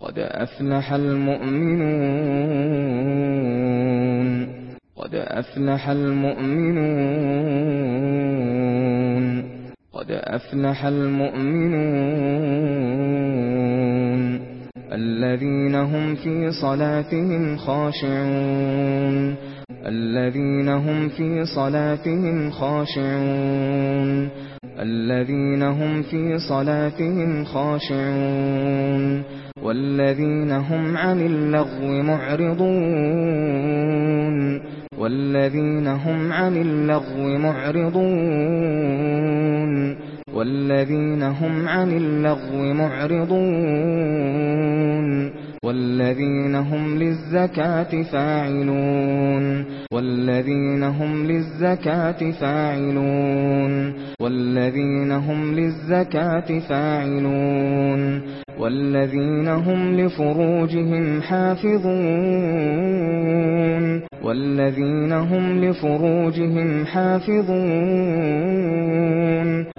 قد أفلح المؤمنون قد أفلح المؤمنون قد أفلح المؤمنون الذين هم في صلاتهم خاشعون الذين هم في صلاتهم خاشعون الذين هم في صلاتهم خاشعون والذين هم عن اللغو معرضون والذين هم عن اللغو معرضون والذين هم عن اللغو معرضون والذين هم للزكاة فاعلون والذين هم للزكاة فاعلون والذين هم للزكاة فاعلون والذين هم لفروجهم حافظون والذين هم لفروجهم حافظون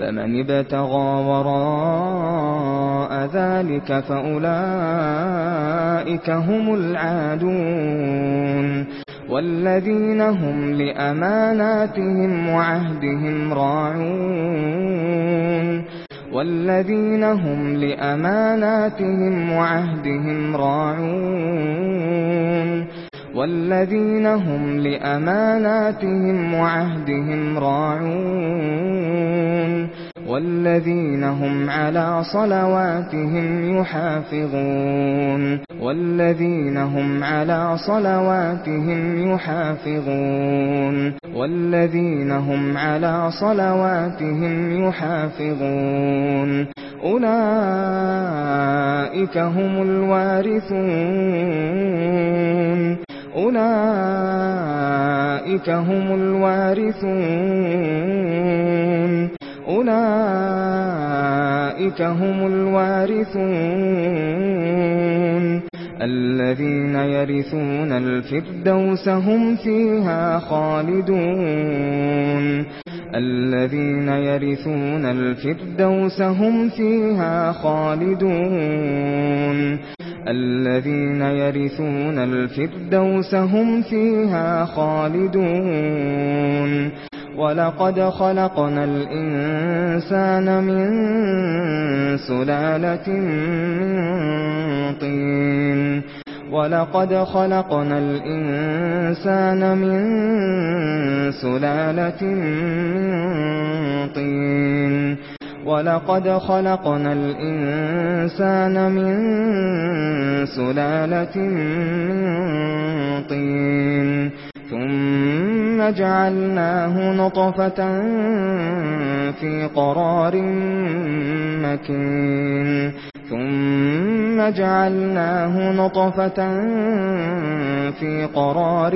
فمن ابتغى وراء ذلك فأولئك هم العادون والذين هم لأماناتهم وعهدهم راعون والذين هم لأماناتهم وعهدهم راعون والذين هم لأماناتهم وعهدهم راعون والذين هم على صلواتهم يحافظون والذين هم على صلواتهم يحافظون والذين هم على صلواتهم يحافظون أولئك هم الوارثون أولئك هم الوارثون. أولئك هم الوارثون. الذين يرثون الفردوس هم فيها خالدون. الذين يرثون الفردوس هم فيها خالدون. الذين يرثون الفردوس هم فيها خالدون. وَلَقَدْ خَلَقْنَا الْإِنسَانَ مِنْ سُلَالَةٍ مِنْ طِينٍ وَلَقَدْ خَلَقْنَا الْإِنسَانَ مِنْ سُلَالَةٍ مِنْ طِينٍ وَلَقَدْ خَلَقْنَا الْإِنسَانَ مِنْ سُلَالَةٍ مِنْ طِينٍ ثُمَّ جَعَلْنَاهُ نُطْفَةً فِي قَرَارٍ مَّكِينٍ ثُمَّ جَعَلْنَاهُ نُطْفَةً فِي قَرَارٍ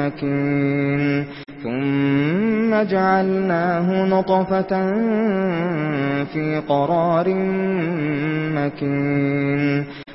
مَّكِينٍ ثُمَّ جَعَلْنَاهُ نُطْفَةً فِي قَرَارٍ مَّكِينٍ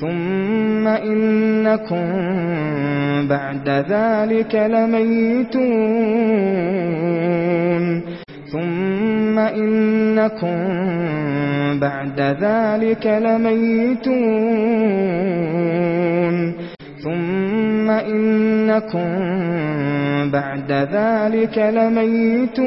ثُمَّ إِنَّكُمْ بَعْدَ ذَلِكَ لَمَيِّتُونَ ثُمَّ إِنَّكُمْ بَعْدَ ذَلِكَ لَمَيِّتُونَ ثُمَّ إِنَّكُمْ بَعْدَ ذَلِكَ لَمَيِّتُونَ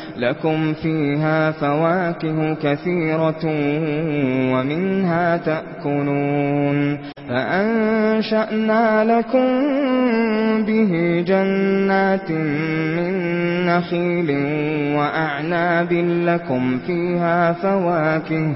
لَكُمْ فِيهَا فَوَاكِهُ كَثِيرَةٌ وَمِنْهَا تَأْكُلُونَ فَأَنشَأْنَا لَكُمْ بِهِ جَنَّاتٍ مِّن نَّخِيلٍ وَأَعْنَابٍ لَّكُمْ فِيهَا فَوَاكِهُ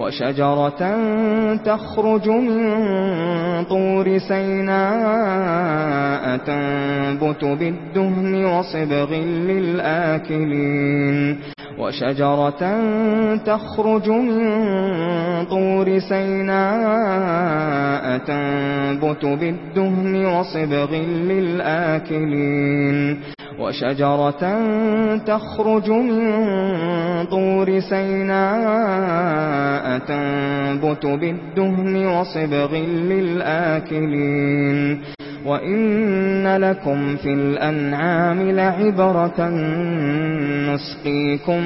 وشجرة تخرج من طور سيناء تنبت بالدهن وصبغ للآكلين. وشجرة تخرج من طور سيناء تنبت بالدهن وصبغ للآكلين. وشجرة تخرج من طور سيناء تنبت بالدهن وصبغ للآكلين وَإِنَّ لَكُمْ فِي الْأَنْعَامِ لَعِبْرَةً نُسْقِيكُم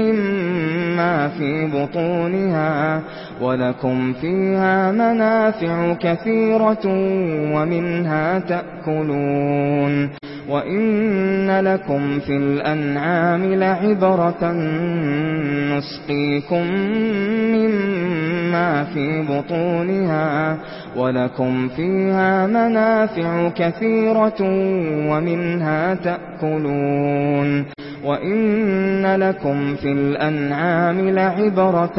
مِّمَّا فِي بُطُونِهَا وَلَكُمْ فِيهَا مَنَافِعُ كَثِيرَةٌ وَمِنْهَا تَأْكُلُونَ وَإِنَّ لَكُمْ فِي الْأَنْعَامِ لَعِبْرَةً نُسْقِيكُم مِّمَّا فِي بُطُونِهَا وَلَكُمْ فِيهَا مَنَافِعُ كَثِيرَةٌ وَمِنْهَا تَأْكُلُونَ وَإِنَّ لَكُمْ فِي الْأَنْعَامِ لَعِبْرَةً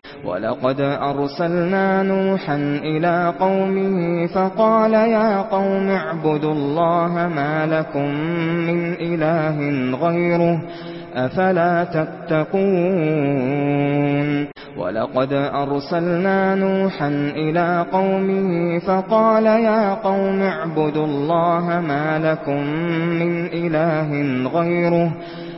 وَلَقَدْ أَرْسَلْنَا نُوحًا إِلَى قَوْمِهِ فَقَالَ يَا قَوْمِ اعْبُدُوا اللَّهَ مَا لَكُمْ مِنْ إِلَٰهٍ غَيْرُهُ أَفَلَا تَتَّقُونَ وَلَقَدْ أَرْسَلْنَا نُوحًا إِلَى قَوْمِهِ فَقَالَ يَا قَوْمِ اعْبُدُوا اللَّهَ مَا لَكُمْ مِنْ إِلَٰهٍ غَيْرُهُ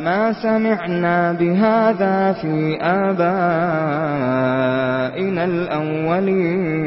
ما سمعنا بهذا في آبائنا الأولين.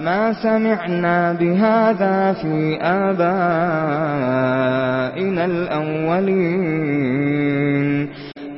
ما سمعنا بهذا في آبائنا الأولين.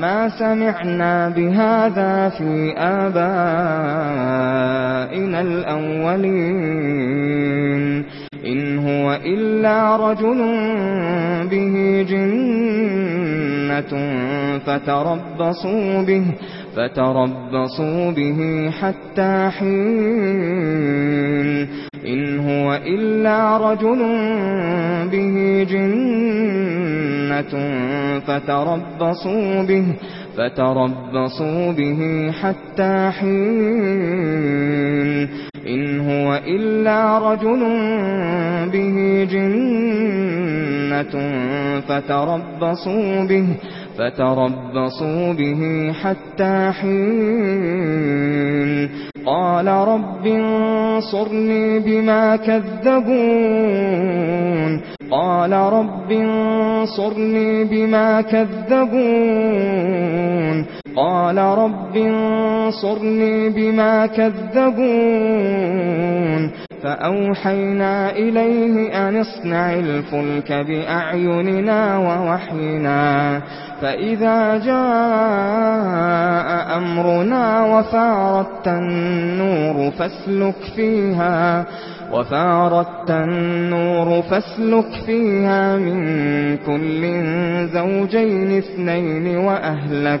ما سمعنا بهذا في آبائنا الأولين. إن هو إلا رجل به جنة فتربصوا به فتربصوا به حتى حين. إن هو إلا رجل به جنة فتربصوا به فتربصوا به حتى حين. إن هو إلا رجل به جنة فتربصوا به فتربصوا به حتى حين. قال رب انصرني بما كذبون. قال رب انصرني بما كذبون. قال رب انصرني بما كذبون. فأوحينا إليه أن اصنع الفلك بأعيننا ووحينا فإذا جاء أمرنا وفارت النور فاسلك فيها وفاردت النور فاسلك فيها من كل زوجين اثنين وأهلك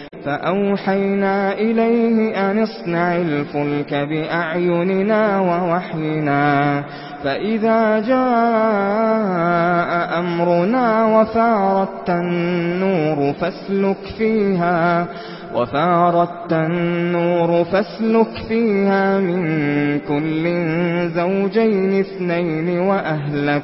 فأوحينا إليه أن اصنع الفلك بأعيننا ووحينا فإذا جاء أمرنا وفارت النور فاسلك فيها وفارت النور فاسلك فيها من كل زوجين اثنين وأهلك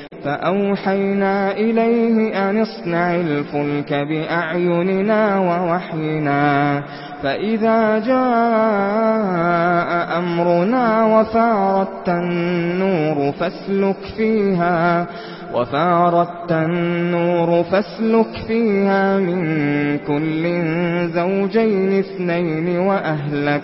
فأوحينا إليه أن اصنع الفلك بأعيننا ووحينا فإذا جاء أمرنا وفارت النور فاسلك فيها وفارت النور فاسلك فيها من كل زوجين اثنين وأهلك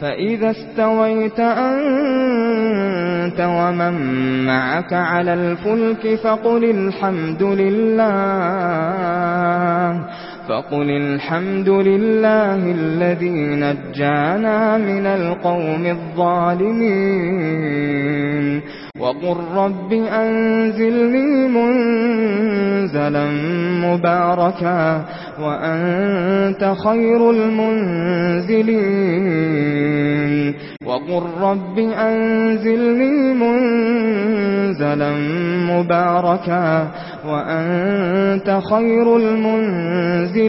فَإِذَا اسْتَوَيْتَ أَنْتَ وَمَنْ مَعَكَ عَلَى الْفُلْكِ فَقُلِ الْحَمْدُ لِلَّهِ فَقُلِ الْحَمْدُ لِلَّهِ الَّذِي نَجَّانَا مِنَ الْقَوْمِ الظَّالِمِينَ. وَقُل رَّبِّ أَنزِلْنِي مُنزَلًا مُبَارَكًا وَأَنتَ خَيْرُ الْمُنزِلِينَ وقل رب أنزلني منزلا مباركا وأنت خير المنزلين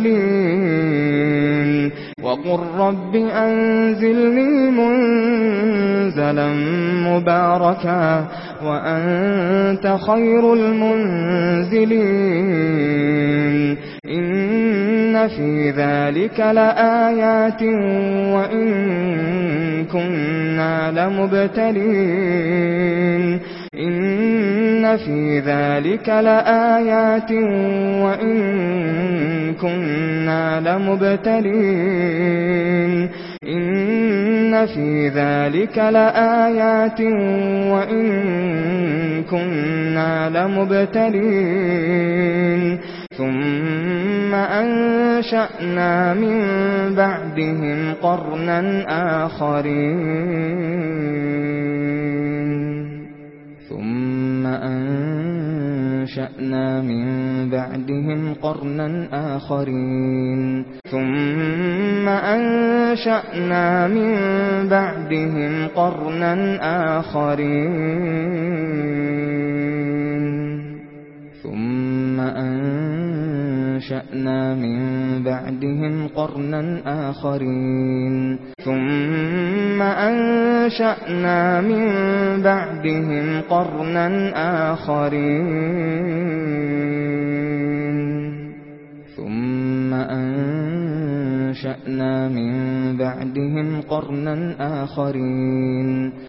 وقل رب أنزلني منزلا مباركا وأنت خير المنزلين. إن في ذلك لآيات وإن كنا لمبتلين. إن في ذلك لآيات وإن كنا لمبتلين. إن في ذلك لآيات وإن كنا لمبتلين ثم أنشأنا من بعدهم قرنا آخرين ثم أنشأنا أنشأنا من بعدهم قرنا آخرين ثم أنشأنا من بعدهم قرنا آخرين ثم أنشأنا أنشأنا من بعدهم قرنا آخرين ثم أنشأنا من بعدهم قرنا آخرين ثم أنشأنا من بعدهم قرنا آخرين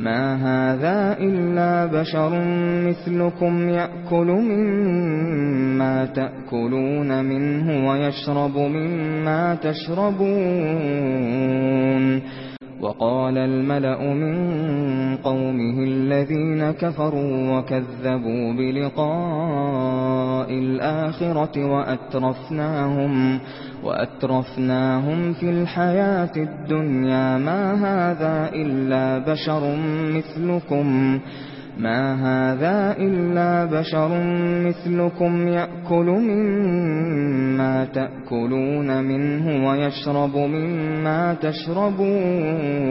ما هذا إلا بشر مثلكم يأكل مما تأكلون منه ويشرب مما تشربون وقال الملأ من قومه الذين كفروا وكذبوا بلقاء الآخرة وأترفناهم وقالوا وأترفناهم في الحياة الدنيا ما هذا إلا بشر مثلكم ما هذا إلا بشر مثلكم يأكل مما تأكلون منه ويشرب مما تشربون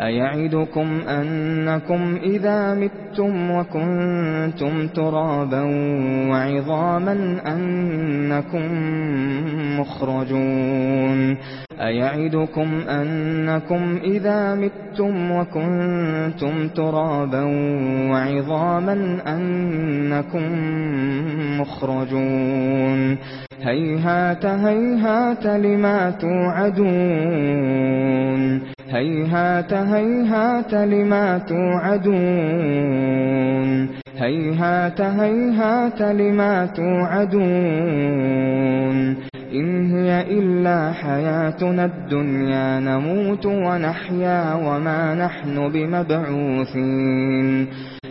أيعدكم أنكم إذا متم وكنتم ترابا وعظاما أنكم مخرجون أيعدكم أنكم إذا متم وكنتم ترابا وعظاما أنكم مخرجون هيهات هيهات لما توعدون هيهات هيهات لما توعدون هيهات هيهات لما توعدون إن هي إلا حياتنا الدنيا نموت ونحيا وما نحن بمبعوثين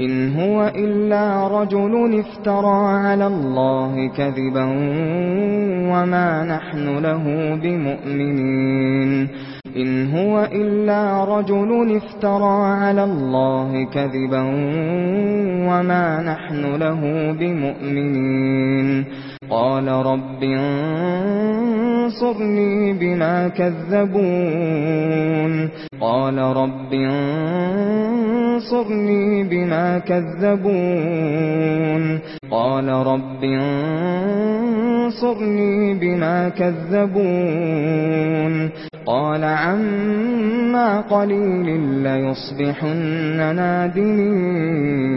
إن هو إلا رجل افترى على الله كذبا وما نحن له بمؤمنين. إن هو إلا رجل افترى على الله كذبا وما نحن له بمؤمنين. قال رب انصرني بما كذبون. قال رب انصرني بما كذبون. قال رب انصرني بما كذبون. قال عما قليل ليصبحن نادمين.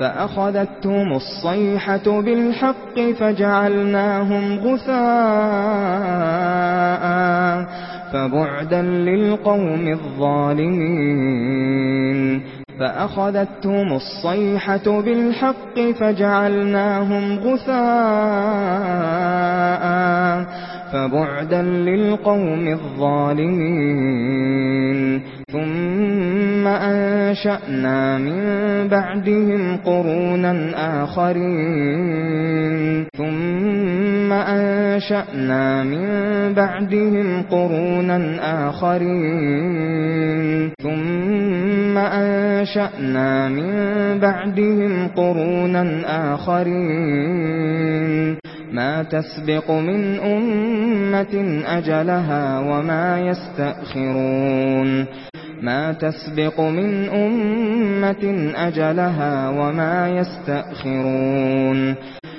فأخذتهم الصيحة بالحق فجعلناهم غثاء فبعدا للقوم الظالمين فأخذتهم الصيحة بالحق فجعلناهم غثاء فبعدا للقوم الظالمين ثُمَّ أَنشَأْنَا مِن بَعْدِهِمْ قُرُونًا آخَرِينَ ثُمَّ أَنشَأْنَا مِن بَعْدِهِمْ قُرُونًا آخَرِينَ ثُمَّ أَنشَأْنَا مِن بَعْدِهِمْ قُرُونًا آخَرِينَ ما تسبق من أمة أجلها وما يستأخرون. ما تسبق من أمة أجلها وما يستأخرون.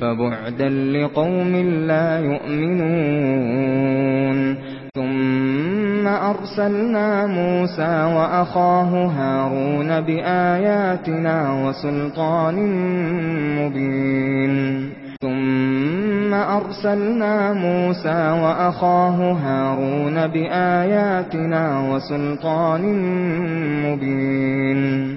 فبعدا لقوم لا يؤمنون. ثم أرسلنا موسى وأخاه هارون بآياتنا وسلطان مبين. ثم أرسلنا موسى وأخاه هارون بآياتنا وسلطان مبين.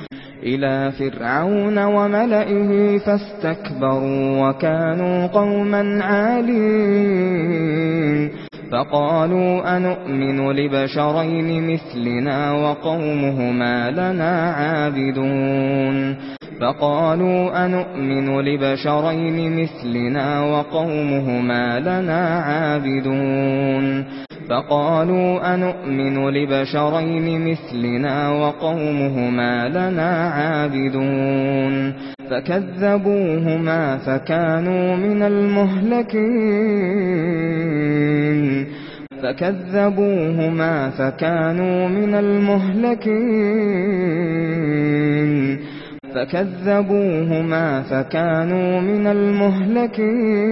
إلى فرعون وملئه فاستكبروا وكانوا قوما عالين. فقالوا أنؤمن لبشرين مثلنا وقومهما لنا عابدون. فقالوا أنؤمن لبشرين مثلنا وقومهما لنا عابدون. فقالوا أنؤمن لبشرين مثلنا وقومهما لنا عابدون فكذبوهما فكانوا من المهلكين فكذبوهما فكانوا من المهلكين فكذبوهما فكانوا من المهلكين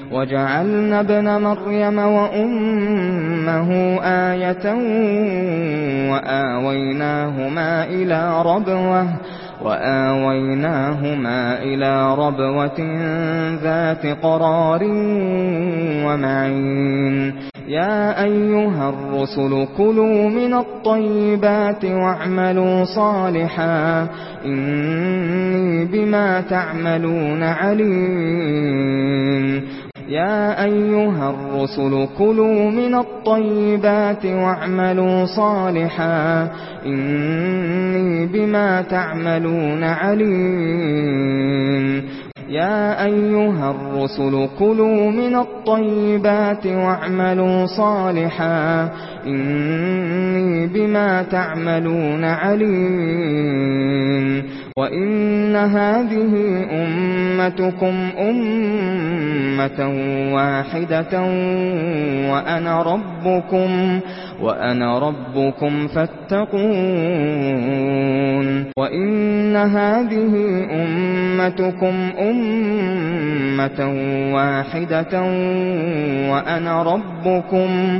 وَجَعَلْنَا ابْنَ مَرْيَمَ وَأُمَّهُ آيَةً وَآوَيْنَاهُمَا إِلَى رَبْوَةٍ وَآوَيْنَاهُمَا إِلَى رَبْوَةٍ ذَاتِ قَرَارٍ وَمَعِينٍ يَا أَيُّهَا الرُّسُلُ كُلُوا مِنَ الطَّيِّبَاتِ وَاعْمَلُوا صَالِحًا إِنِّي بِمَا تَعْمَلُونَ عَلِيمٌ يا أيها الرسل كلوا من الطيبات واعملوا صالحا إني بما تعملون عليم. يا أيها الرسل كلوا من الطيبات واعملوا صالحا إني بما تعملون عليم. وَإِنَّ هَٰذِهِ أُمَّتُكُمْ أُمَّةً وَاحِدَةً وَأَنَا رَبُّكُمْ وَأَنَا رَبُّكُمْ فَاتَّقُونِ وَإِنَّ هَٰذِهِ أُمَّتُكُمْ أُمَّةً وَاحِدَةً وَأَنَا رَبُّكُمْ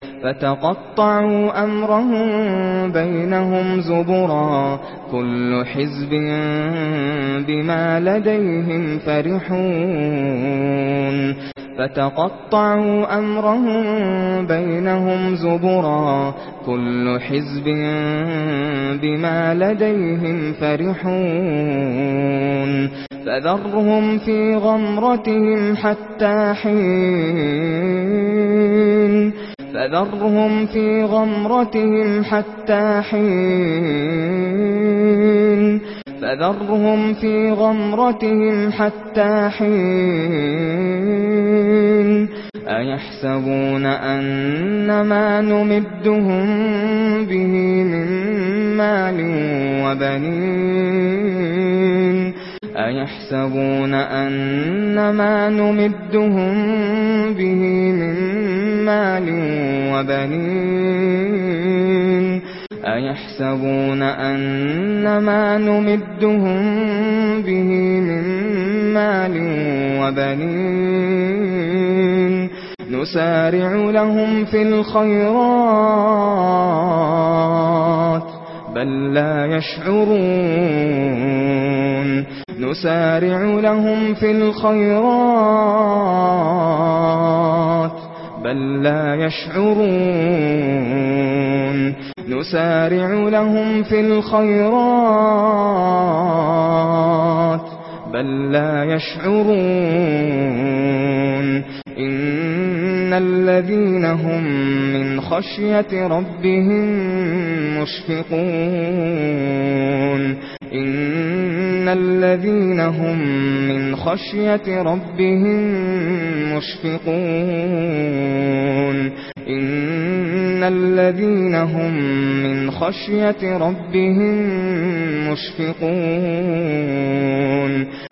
فتقطعوا أمرهم بينهم زبرا كل حزب بما لديهم فرحون فتقطعوا أمرهم بينهم زبرا كل حزب بما لديهم فرحون فذرهم في غمرتهم حتى حين فذرهم في غمرتهم حتى حين فذرهم في غمرتهم حتى حين أيحسبون أن ما نمدهم به من مال وبنين أيحسبون أن ما نمدهم به من مال وبنين أيحسبون أن ما نمدهم به من مال وبنين نسارع لهم في الخيرات بل لا يشعرون. نسارع لهم في الخيرات. بل لا يشعرون. نسارع لهم في الخيرات. بل لا يشعرون. إن الذين هم من خشية ربهم مشفقون إن الذين هم من خشية ربهم مشفقون إن الذين هم من خشية ربهم مشفقون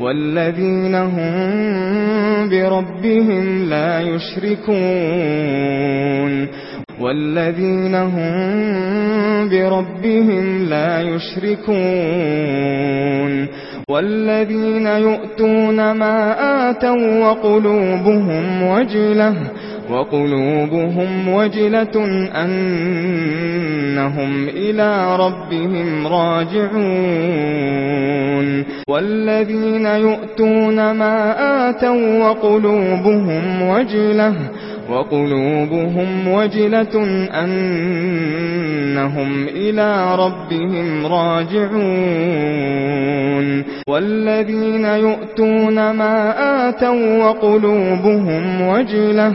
والذين هم بربهم لا يشركون والذين هم بربهم لا يشركون والذين يؤتون ما آتوا وقلوبهم وجلة وقلوبهم وجلة أنهم إلى ربهم راجعون. والذين يؤتون ما آتوا وقلوبهم وجلة وقلوبهم وجلة أنهم إلى ربهم راجعون. والذين يؤتون ما آتوا وقلوبهم وجلة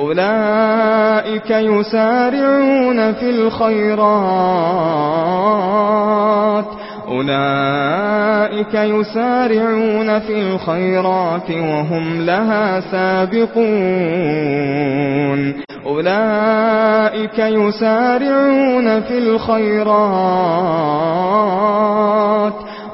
أولئك يسارعون في الخيرات. أولئك يسارعون في الخيرات وهم لها سابقون. أولئك يسارعون في الخيرات.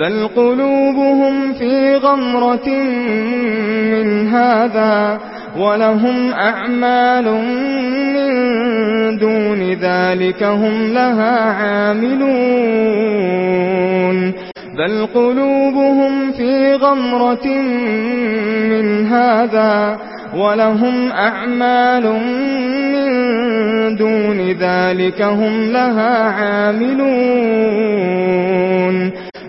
بل قلوبهم في غمرة من هذا ولهم أعمال من دون ذلك هم لها عاملون. بل قلوبهم في غمرة من هذا ولهم أعمال من دون ذلك هم لها عاملون.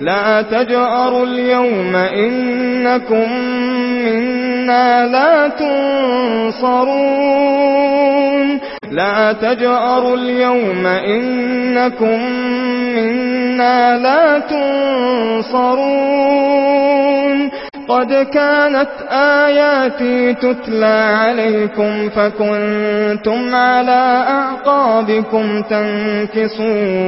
لا تجأروا اليوم إنكم منا لا تنصرون. لا تجأروا اليوم إنكم منا لا تنصرون. قد كانت آياتي تتلى عليكم فكنتم على أعقابكم تنكسون.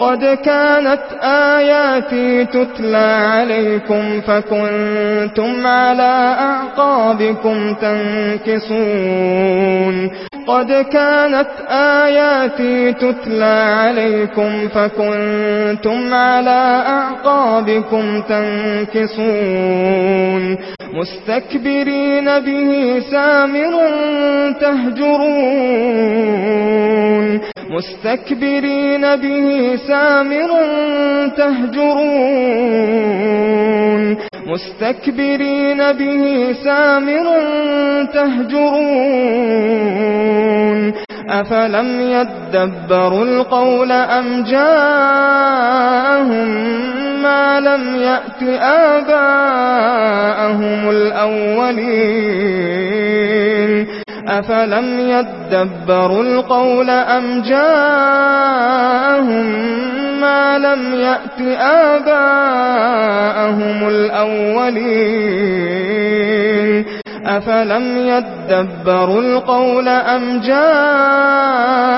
قد كانت آياتي تتلى عليكم فكنتم على أعقابكم تنكسون. قد كانت آياتي تتلى عليكم فكنتم على أعقابكم تنكسون. تعلمون مُسْتَكْبِرِينَ بِهِ سَامِرًا تَهْجُرُونَ. مُسْتَكْبِرِينَ بِهِ سَامِرًا تَهْجُرُونَ. مستكبرين به سامرا تهجرون. أفلم يدبروا القول أم جاءهم ما لم يأت آباءهم الأولين أفلم يدبروا القول أم جاءهم ما لم يأت آباءهم الأولين أفلم يدبروا القول أم جاءهم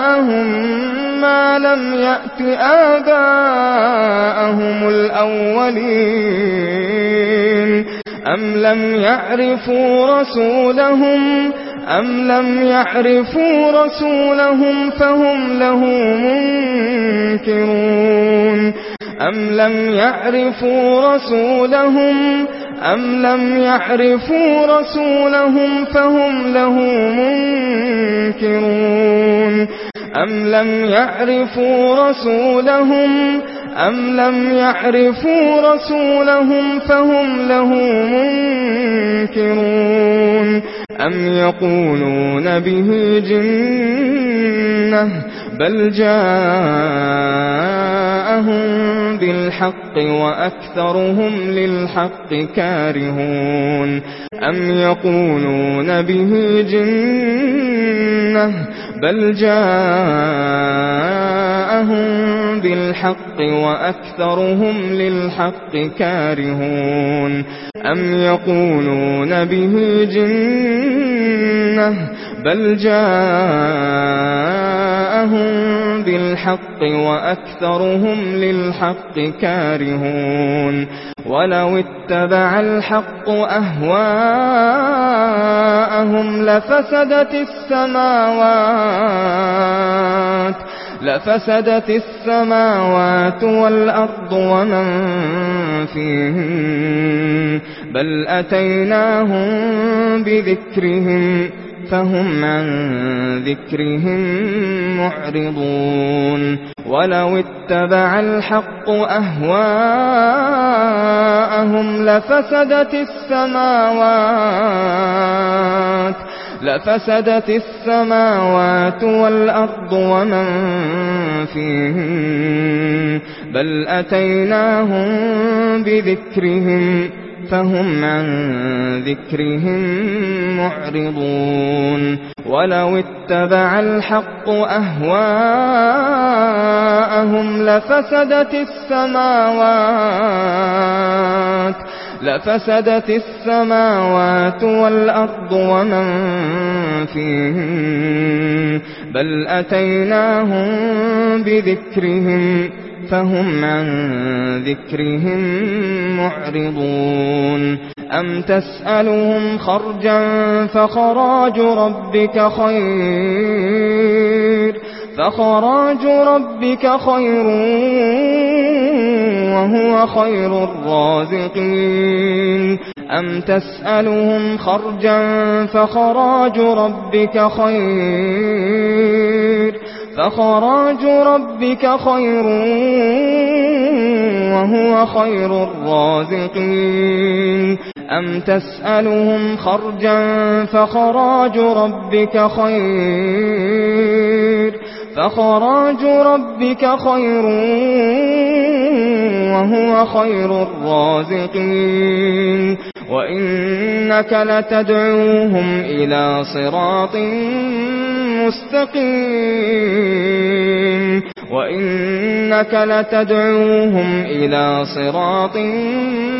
ما لم يأت آباءهم الأولين أم لم يعرفوا رسولهم أم لم يعرفوا رسولهم فهم له منكرون أم لم يعرفوا رسولهم أَمْ لَمْ يَعْرِفُوا رَسُولَهُمْ فَهُمْ لَهُ مُنْكِرُونَ أَمْ لَمْ يَعْرِفُوا رَسُولَهُمْ أَمْ لَمْ يَعْرِفُوا رَسُولَهُمْ فَهُمْ لَهُ مُنْكِرُونَ أَمْ يَقُولُونَ بِهِ جِنَّةٌ بل جاءهم بالحق وأكثرهم للحق كارهون أم يقولون به جنة بل جاءهم بالحق وأكثرهم للحق كارهون. أم يقولون به جنة بل جاءهم بالحق وأكثرهم للحق كارهون. ولو اتبع الحق أهواءهم لفسدت السماوات لفسدت السماوات والأرض ومن فيهن بل أتيناهم بذكرهم فهم عن ذكرهم معرضون ولو اتبع الحق أهواءهم لفسدت السماوات لفسدت السماوات والأرض ومن فيهم بل أتيناهم بذكرهم. فهم عن ذكرهم معرضون ولو اتبع الحق أهواءهم لفسدت السماوات لفسدت السماوات والأرض ومن فيهم بل أتيناهم بذكرهم. فهم عن ذكرهم معرضون. أم تسألهم خرجا فخراج ربك خير فخراج ربك خير وهو خير الرازقين. أم تسألهم خرجا فخراج ربك خير فخراج ربك خير وهو خير الرازقين. أم تسألهم خرجا فخراج ربك خير فخراج ربك خير وهو خير الرازقين. وإنك لتدعوهم إلى صراط مستقيم وإنك لتدعوهم إلى صراط مستقيم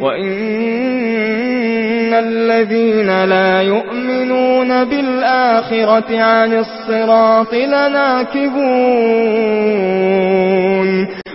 وإن الذين لا يؤمنون بالآخرة عن الصراط لناكبون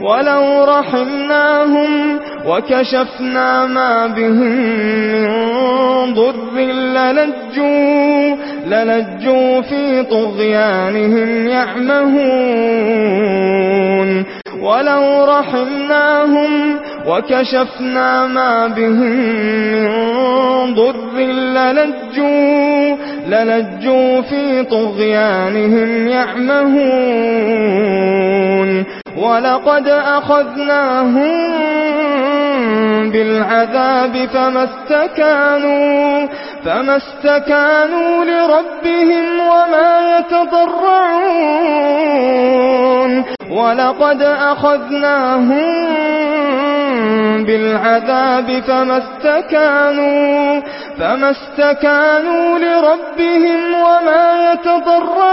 ولو رحمناهم وكشفنا ما بهم من ضر للجوا, للجوا في طغيانهم يعمهون ولو رحمناهم وكشفنا ما بهم من ضر للجوا, للجوا في طغيانهم يعمهون وَلَقَدْ أَخَذْنَاهُمْ بِالْعَذَابِ فَمَا اسْتَكَانُوا فَمَا اسْتَكَانُوا لِرَبِّهِمْ وَمَا يَتَضَرَّعُونَ. وَلَقَدْ أَخَذْنَاهُمْ بِالْعَذَابِ فَمَا اسْتَكَانُوا فَمَا اسْتَكَانُوا لِرَبِّهِمْ وَمَا يَتَضَرَّعُونَ.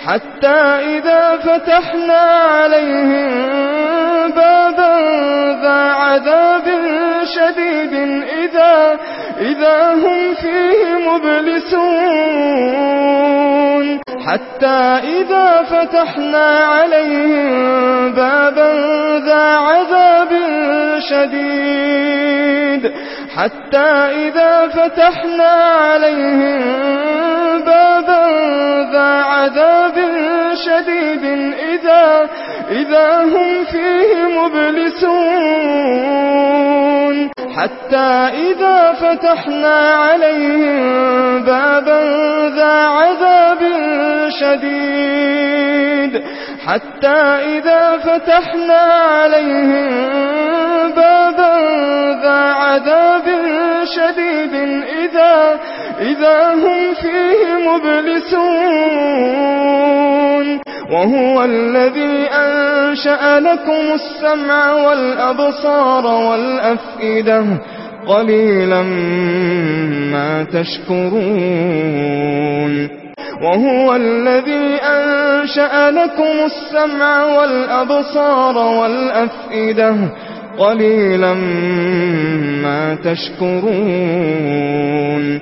حتى إذا فتحنا عليهم بابا ذا عذاب شديد إذا, إذا هم فيه مبلسون. حتى إذا فتحنا عليهم بابا ذا عذاب شديد. حتى إذا فتحنا عليهم بابا ذا عذاب شديد إذا, إذا هم فيه مبلسون. حتى إذا فتحنا عليهم بابا ذا عذاب شديد. حتى إذا فتحنا عليهم بابا ذا عذاب شديد. إذا, إذا هم فيه مبلسون. وهو الذي أنشأ لكم السمع والأبصار والأفئدة قليلا ما تشكرون وهو الذي أنشأ لكم السمع والأبصار والأفئدة قليلا ما تشكرون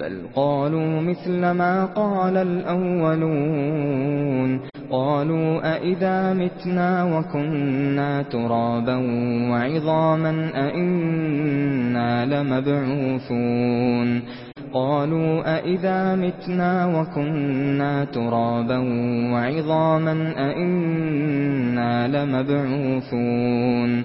بل قالوا مثل ما قال الأولون. قالوا أئذا متنا وكنا ترابا وعظاما أئنا لمبعوثون. قالوا أئذا متنا وكنا ترابا وعظاما أئنا لمبعوثون.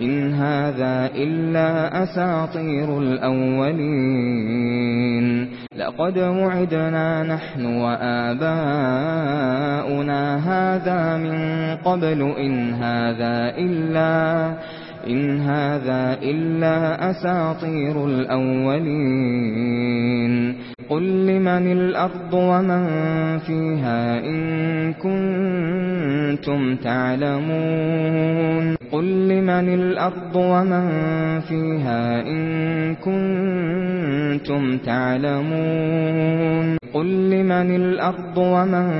إن هذا إلا أساطير الأولين. لقد وعدنا نحن وآباؤنا هذا من قبل إن هذا إلا إن هذا إلا أساطير الأولين. قل لمن الأرض ومن فيها إن كنتم تعلمون. قل لمن الأرض ومن فيها إن كنتم تعلمون قل لمن الأرض ومن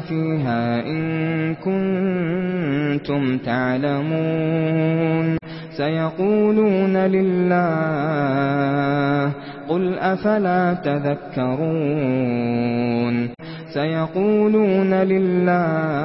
فيها إن كنتم تعلمون سيقولون لله قل أفلا تذكرون سيقولون لله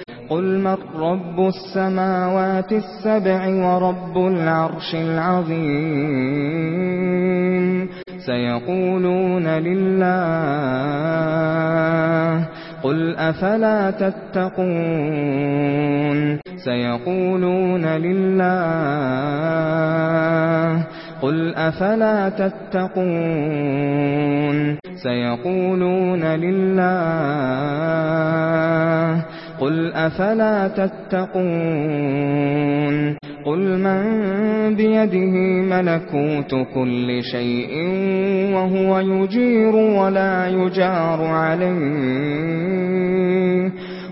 قل من رب السماوات السبع ورب العرش العظيم. سيقولون لله. قل أفلا تتقون. سيقولون لله. قل أفلا تتقون. سيقولون لله. قل أفلا تتقون قل من بيده ملكوت كل شيء وهو يجير ولا يجار عليه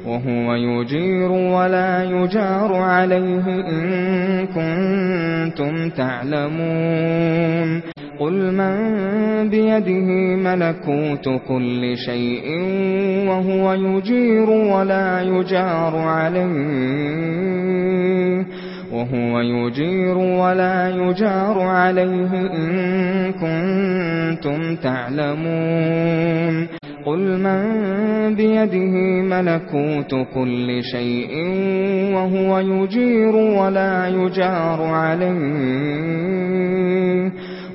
وهو يجير ولا يجار عليه إن كنتم تعلمون قل من بيده ملكوت كل شيء وهو يجير ولا يجار عليه وهو يجير ولا يجار عليه إن كنتم تعلمون قل من بيده ملكوت كل شيء وهو يجير ولا يجار عليه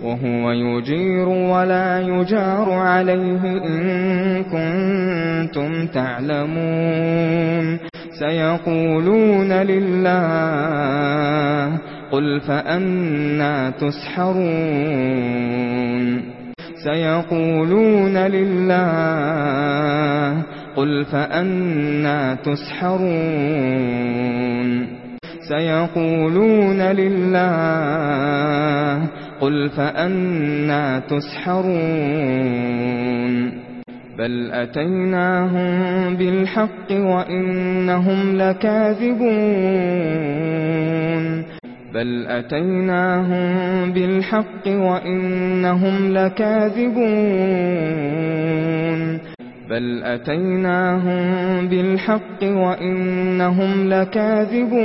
وهو يجير ولا يجار عليه إن كنتم تعلمون. سيقولون لله قل فأنا تسحرون. سيقولون لله قل فأنا تسحرون. سيقولون لله قُلْ فَأَنَّى تُسْحَرُونَ بَلْ أَتَيْنَاهُمْ بِالْحَقِّ وَإِنَّهُمْ لَكَاذِبُونَ بَلْ أَتَيْنَاهُمْ بِالْحَقِّ وَإِنَّهُمْ لَكَاذِبُونَ بَلْ أَتَيْنَاهُمْ بِالْحَقِّ وَإِنَّهُمْ لَكَاذِبُونَ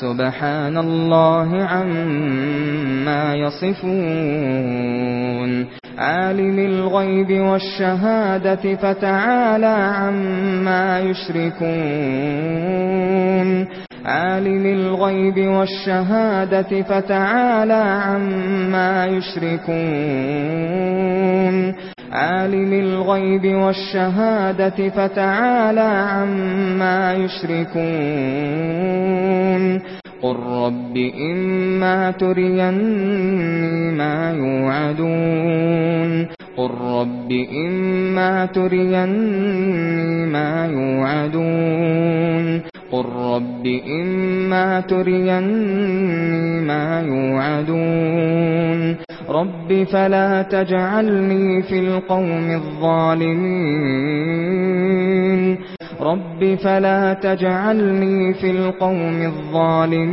سبحان الله عما يصفون عالم الغيب والشهادة فتعالى عما يشركون عالم الغيب والشهادة فتعالى عما يشركون عالم الغيب والشهادة فتعالى عما يشركون. قل رب إما تريني ما يوعدون. قل رب إما تريني ما يوعدون. قُل رَّبِّ إِمَّا تُرِيَنِّي مَا يُوعَدُونَ رَبِّ فَلَا تَجْعَلْنِي فِي الْقَوْمِ الظَّالِمِينَ رَبِّ فَلَا تَجْعَلْنِي فِي الْقَوْمِ الظَّالِمِينَ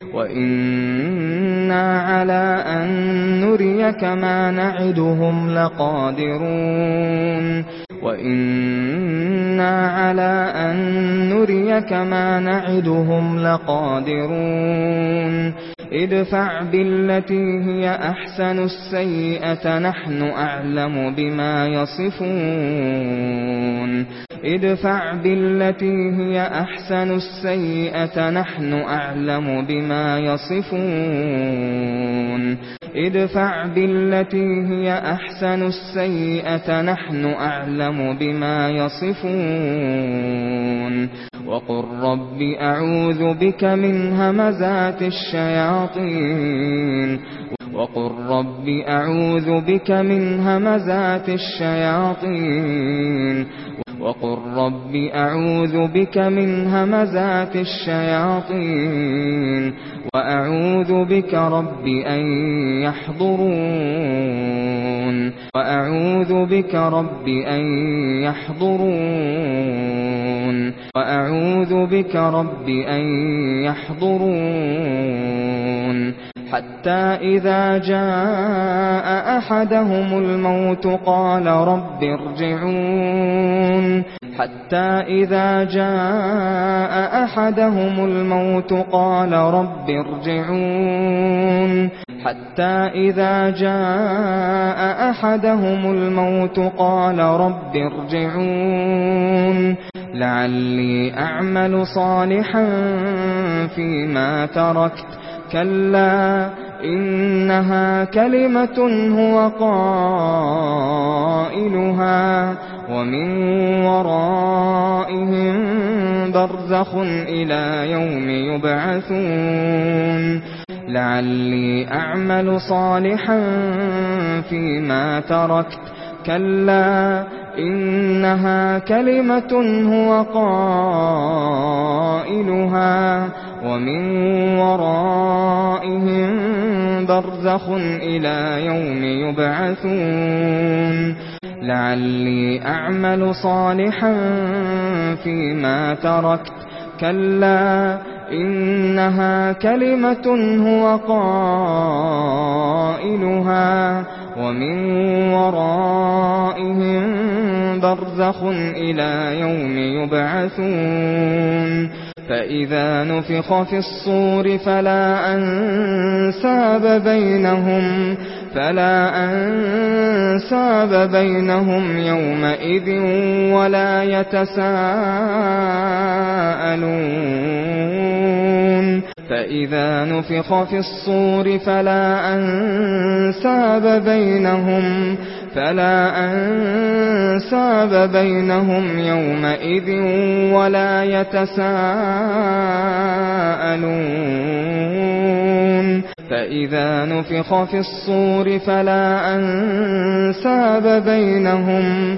وَإِنَّا عَلَى أَن نُّرِيَكَ مَا نَعِدُهُمْ لَقَادِرُونَ وَإِنَّا عَلَى أَن نُّرِيَكَ مَا نَعِدُهُمْ لَقَادِرُونَ ادفع بالتي هي أحسن السيئة نحن أعلم بما يصفون. ادفع بالتي هي أحسن السيئة نحن أعلم بما يصفون. ادفع بالتي هي أحسن السيئة نحن أعلم بما يصفون. وقل رب أعوذ بك من همزات الشياطين. وقل رب أعوذ بك من همزات الشياطين. وقل رب أعوذ بك من همزات الشياطين وأعوذ بك رب أن يحضرون وأعوذ بك رب أن يحضرون وأعوذ بك رب أن يحضرون حتى إذا جاء أحدهم الموت قال رب ارجعون. حتى إذا جاء أحدهم الموت قال رب ارجعون. حتى إذا جاء أحدهم الموت قال رب ارجعون. لعلي أعمل صالحا فيما تركت. كلا إنها كلمة هو قائلها ومن ورائهم برزخ إلى يوم يبعثون. لعلي أعمل صالحا فيما تركت. كلا إنها كلمة هو قائلها ومن ورائهم برزخ إلى يوم يبعثون. لعلي أعمل صالحا فيما تركت كلا إنها كلمة هو قائلها ومن ورائهم برزخ إلى يوم يبعثون فَإِذَا نُفِخَ فِي الصُّورِ فَلَا أَنْسَابَ بَيْنَهُمْ فَلَا أَنْسَابَ بَيْنَهُمْ يَوْمَئِذٍ وَلَا يَتَسَاءَلُونَ فَإِذَا نُفِخَ فِي الصُّورِ فَلَا أَنْسَابَ بَيْنَهُمْ فَلَا أَنْسَابَ بَيْنَهُمْ يَوْمَئِذٍ وَلَا يَتَسَاءَلُونَ فَإِذَا نُفِخَ فِي الصُّورِ فَلَا أَنْسَابَ بَيْنَهُمْ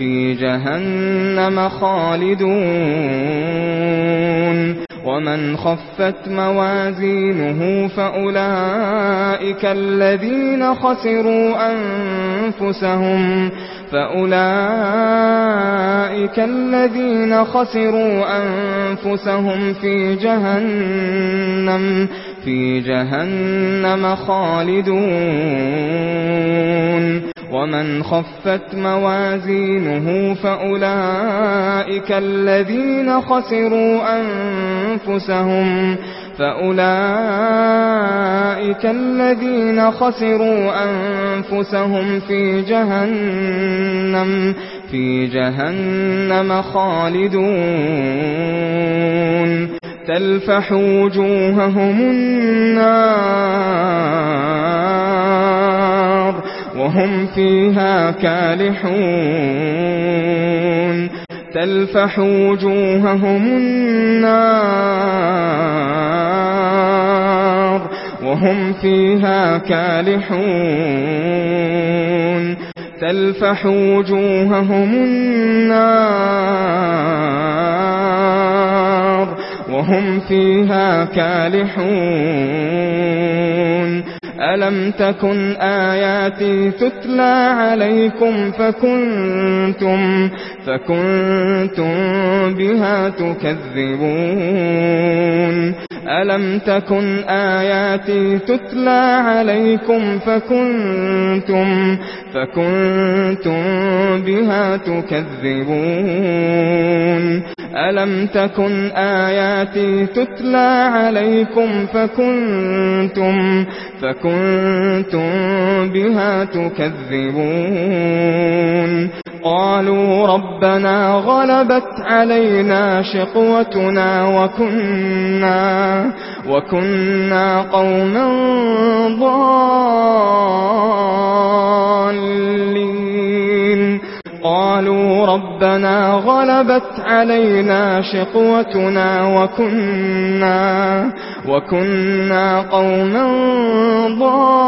فِي جَهَنَّمَ خَالِدُونَ وَمَنْ خَفَّتْ مَوَازِينُهُ فَأُولَئِكَ الَّذِينَ خَسِرُوا أَنفُسَهُمْ فَأُولَئِكَ الَّذِينَ خَسِرُوا أَنفُسَهُمْ فِي جَهَنَّمَ فِي جَهَنَّمَ خَالِدُونَ ومن خفت موازينه فأولئك الذين خسروا أنفسهم فأولئك الذين خسروا أنفسهم في جهنم في جهنم خالدون. تلفح وجوههم النار. وهم فيها كالحون. تلفح وجوههم النار. وهم فيها كالحون. تلفح وجوههم النار. وهم فيها كالحون. أَلَمْ تَكُنْ آيَاتِي تُتْلَى عَلَيْكُمْ فَكُنْتُمْ فَكُنْتُمْ بِهَا تُكَذِّبُونَ أَلَمْ تَكُنْ آيَاتِي تُتْلَى عَلَيْكُمْ فَكُنْتُمْ فَكُنْتُمْ بِهَا تُكَذِّبُونَ ألم تكن آياتي تتلى عليكم فكنتم فكنتم بها تكذبون قالوا ربنا غلبت علينا شقوتنا وكنا وكنا قوما ضالين قالوا ربنا غلبت علينا شقوتنا وكنا وكنا قوما ضالين.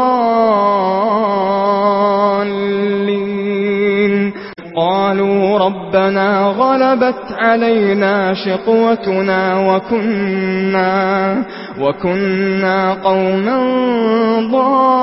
قالوا ربنا غلبت علينا شقوتنا وكنا وكنا قوما ضالين.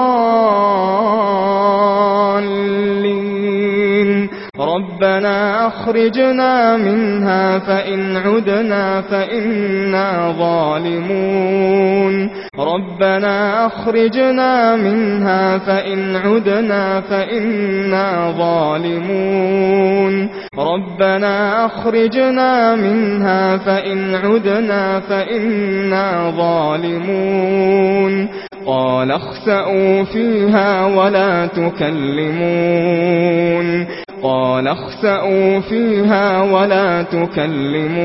ربنا أخرجنا منها فإن عدنا فإنا ظالمون. ربنا أخرجنا منها فإن عدنا فإنا ظالمون. ربنا أخرجنا منها فإن عدنا فإنا ظالمون. قال اخسأوا فيها ولا تكلمون. قال اخسأوا فيها ولا تكلمون.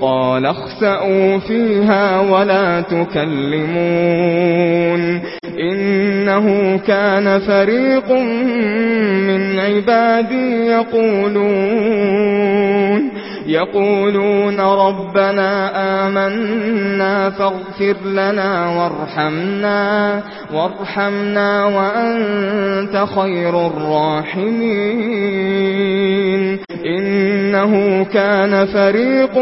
قال اخسأوا فيها ولا تكلمون. إنه كان فريق من عبادي يقولون. يقولون ربنا آمنا فاغفر لنا وارحمنا وارحمنا وأنت خير الراحمين. إنه كان فريق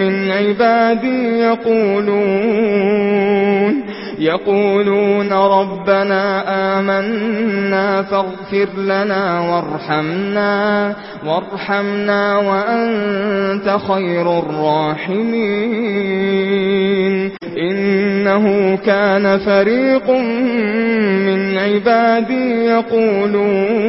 من عبادي يقولون. يقولون ربنا آمنا فاغفر لنا وارحمنا وارحمنا وأنت خير الراحمين. إنه كان فريق من عبادي يقولون.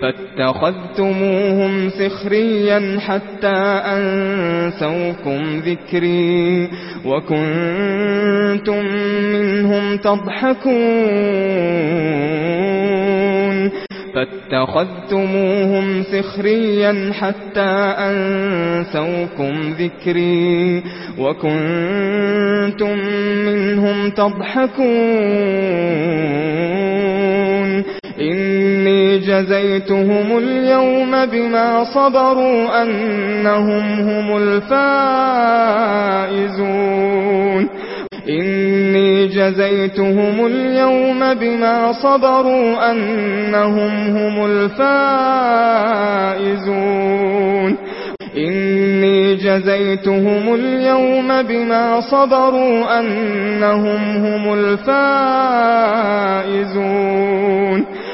فاتخذتموهم سخريا حتى أنسوكم ذكري وكنتم منهم تضحكون فاتخذتموهم سخريا حتى أنسوكم ذكري وكنتم منهم تضحكون إني جزيتهم اليوم بما صبروا أنهم هم الفائزون. إني جزيتهم اليوم بما صبروا أنهم هم الفائزون. إني جزيتهم اليوم بما صبروا أنهم هم الفائزون.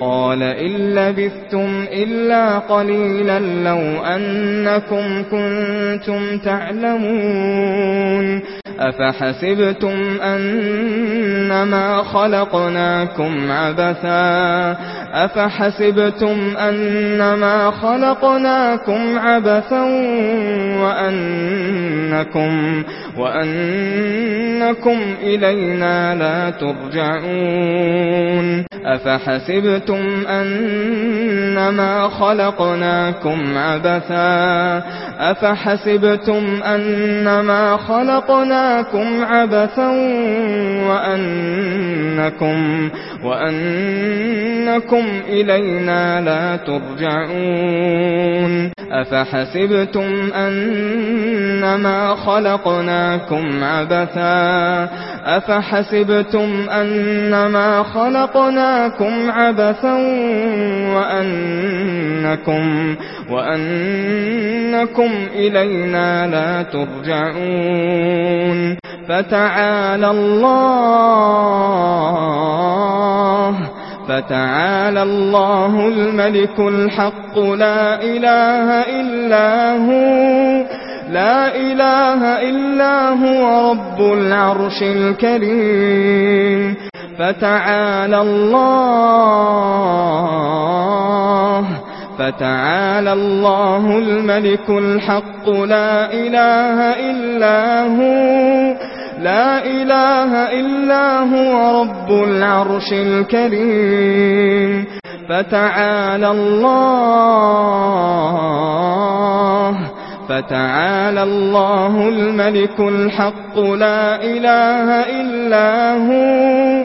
قال إن لبثتم إلا قليلا لو أنكم كنتم تعلمون أفحسبتم أنما خلقناكم عبثا أفحسبتم أنما خلقناكم عبثا وأنكم وأنكم إلينا لا ترجعون أفحسبتم أَنَّتُمْ أَنَّمَا خَلَقْنَاكُمْ عَبَثًا أَفَحَسِبْتُمْ أَنَّمَا خَلَقْنَاكُمْ عَبَثًا وَأَنَّكُمْ وَأَنَّكُمْ إِلَيْنَا لَا تُرْجَعُونَ أَفَحَسِبْتُمْ أَنَّمَا خَلَقْنَاكُمْ عَبَثًا أَفَحَسِبْتُمْ أَنَّمَا خَلَقْنَاكُمْ عَبَثًا وَأَنَّكُمْ وَأَنَّكُمْ إِلَيْنَا لَا تُرْجَعُونَ. فَتَعَالَى اللَّهُ فَتَعَالَى اللَّهُ الْمَلِكُ الْحَقُّ. لَا إِلَٰهَ إِلَّا هُوَ لَا إِلَٰهَ إِلَّا هُوَ رَبُّ الْعَرْشِ الْكَرِيمِ. فتعالى الله فتعالى الله الملك الحق لا إله إلا هو لا إله إلا هو رب العرش الكريم. فتعالى الله فتعالى الله الملك الحق لا إله إلا هو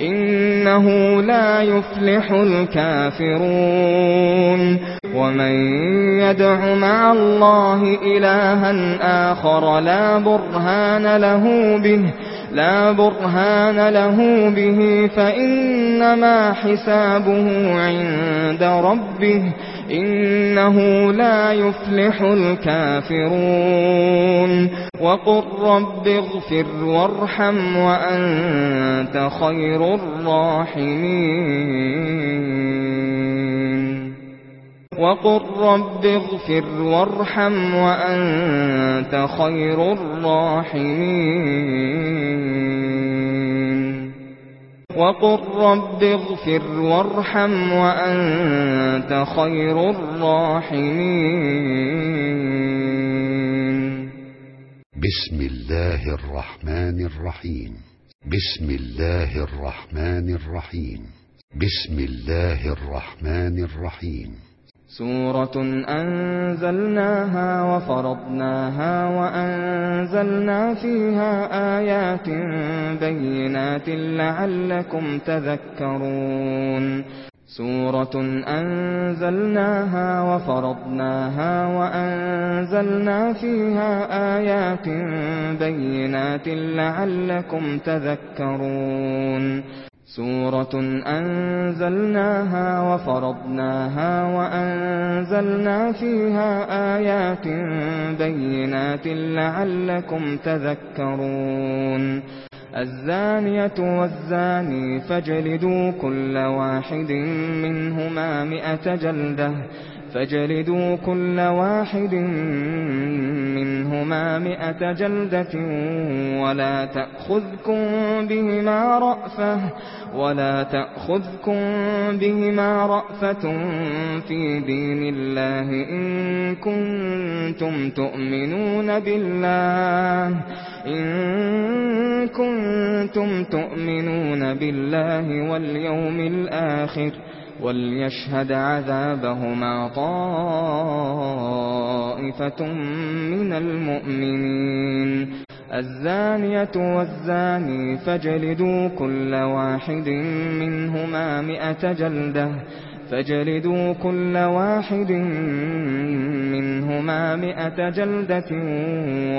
إنه لا يفلح الكافرون. ومن يدع مع الله إلها آخر لا برهان له به لا برهان له به فإنما حسابه عند ربه. إنه لا يفلح الكافرون. وقل رب اغفر وارحم وأنت خير الراحمين. وقل رب اغفر وارحم وأنت خير الراحمين. وَقُل رَّبِّ اغْفِرْ وَارْحَمْ وَأَنتَ خَيْرُ الرَّاحِمِينَ. بسم الله الرحمن الرحيم. بسم الله الرحمن الرحيم. بسم الله الرحمن الرحيم. سورة أنزلناها وفرضناها وأنزلنا فيها آيات بينات لعلكم تذكرون. سورة أنزلناها وفرضناها وأنزلنا فيها آيات بينات لعلكم تذكرون. سورة أنزلناها وفرضناها وأنزلنا فيها آيات بينات لعلكم تذكرون. الزانية والزاني فاجلدوا كل واحد منهما مِائَةَ جلدة فَجَلِدُوا كُلَّ وَاحِدٍ مِنْهُمَا مِئَةَ جَلْدَةٍ وَلَا تَأْخُذْكُمْ بِهِمَا رَأْفَةٌ وَلَا تَأْخُذْكُمْ بِهِمَا رَأْفَةٌ فِي دِينِ اللَّهِ إِن كُنتُمْ تُؤْمِنُونَ بِاللَّهِ إِن كُنتُمْ تُؤْمِنُونَ بِاللَّهِ وَالْيَوْمِ الْآخِرِ وليشهد عذابهما طائفة من المؤمنين الزانية والزاني فاجلدوا كل واحد منهما مئة جلدة فاجلدوا كل واحد منهما مئة جلدة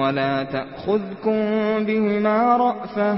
ولا تأخذكم بهما رأفة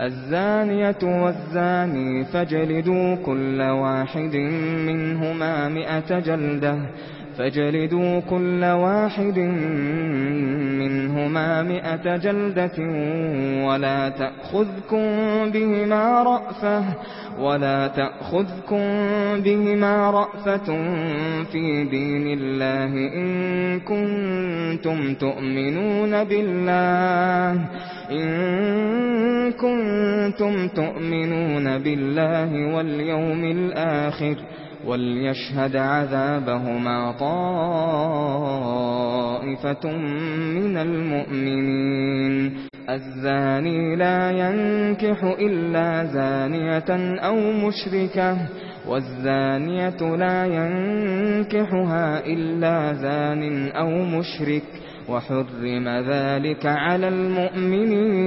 الزانية والزاني فاجلدوا كل واحد منهما مئة جلدة فجلدوا كل واحد منهما مئة جلدة ولا تأخذكم بهما رأفة ولا تأخذكم بهما رأفة في دين الله إن كنتم تؤمنون بالله إن كنتم تؤمنون بالله واليوم الآخر وَلْيَشْهَدْ عَذَابَهُمَا طَائِفَةٌ مِنَ الْمُؤْمِنِينَ الزَّانِي لَا يَنكِحُ إِلَّا زَانِيَةً أَوْ مُشْرِكَةً وَالزَّانِيَةُ لَا يَنكِحُهَا إِلَّا زَانٍ أَوْ مُشْرِكٌ وَحُرِّمَ ذَلِكَ عَلَى الْمُؤْمِنِينَ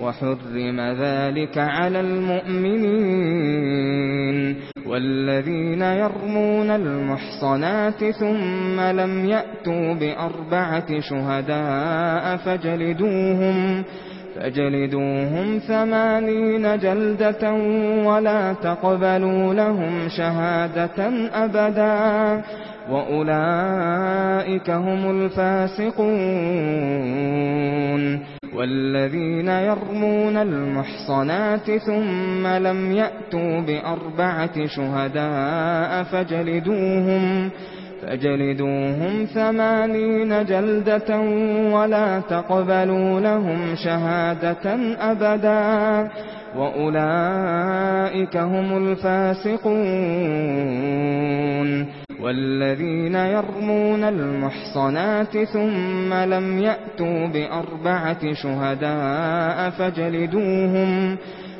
وحرم ذلك على المؤمنين والذين يرمون المحصنات ثم لم يأتوا بأربعة شهداء فجلدوهم فجلدوهم فجلدوهم ثمانين جلدة ولا تقبلوا لهم شهادة أبدا وأولئك هم الفاسقون والذين يرمون المحصنات ثم لم يأتوا بأربعة شهداء فجلدوهم فَجَلِدُوهُمْ ثَمَانِينَ جَلْدَةً وَلَا تَقْبَلُوا لَهُمْ شَهَادَةً أَبَدًا وَأُولَئِكَ هُمُ الْفَاسِقُونَ والذين يرمون المحصنات ثم لم يأتوا بأربعة شهداء فجلدوهم فجلدوهم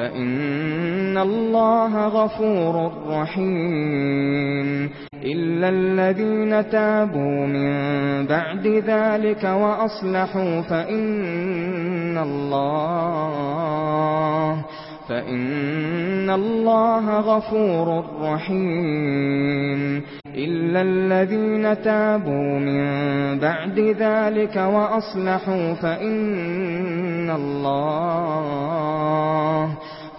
فإن الله غفور رحيم. إلا الذين تابوا من بعد ذلك وأصلحوا فإن الله فإن الله غفور رحيم إلا الذين تابوا من بعد ذلك وأصلحوا فإن الله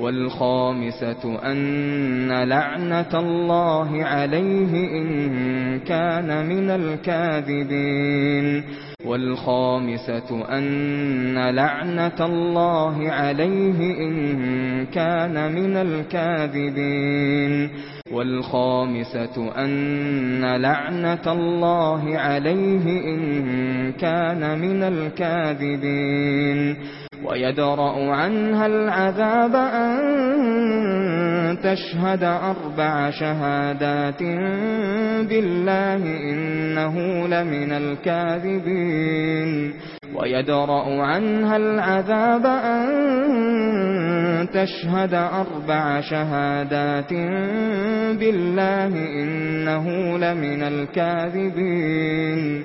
والخامسة أن لعنة الله عليه إن كان من الكاذبين. والخامسة أن لعنة الله عليه إن كان من الكاذبين. والخامسة أن لعنة الله عليه إن كان من الكاذبين. وَيَدْرَأُ عَنْهَا الْعَذَابَ أَن تَشْهَدَ أَرْبَعَ شَهَادَاتٍ بِاللَّهِ إِنَّهُ لَمِنَ الْكَاذِبِينَ. وَيَدْرَأُ عَنْهَا الْعَذَابَ أَن تَشْهَدَ أَرْبَعَ شَهَادَاتٍ بِاللَّهِ إِنَّهُ لَمِنَ الْكَاذِبِينَ.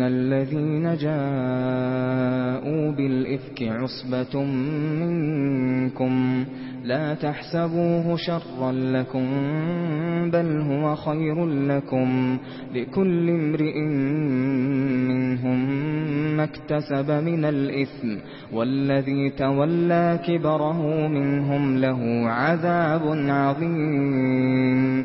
ان الذين جاءوا بالافك عصبه منكم لا تحسبوه شرا لكم بل هو خير لكم لكل امرئ منهم ما اكتسب من الإثم والذي تولى كبره منهم له عذاب عظيم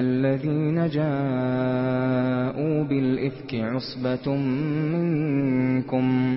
الذين جاءوا بالإفك عصبة منكم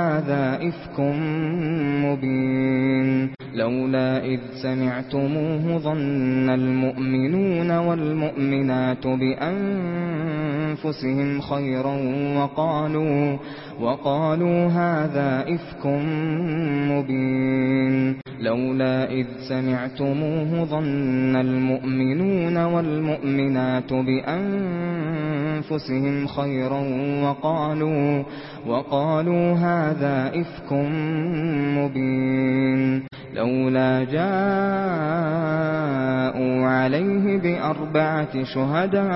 هذا إفك مبين لولا إذ سمعتموه ظن المؤمنون والمؤمنات بأنفسهم خيرا وقالوا وقالوا هذا إفك مبين لولا إذ سمعتموه ظن المؤمنون والمؤمنات بأنفسهم خيرا وقالوا وقالوا هذا إفك مبين لولا جاءوا عليه بأربعة شهداء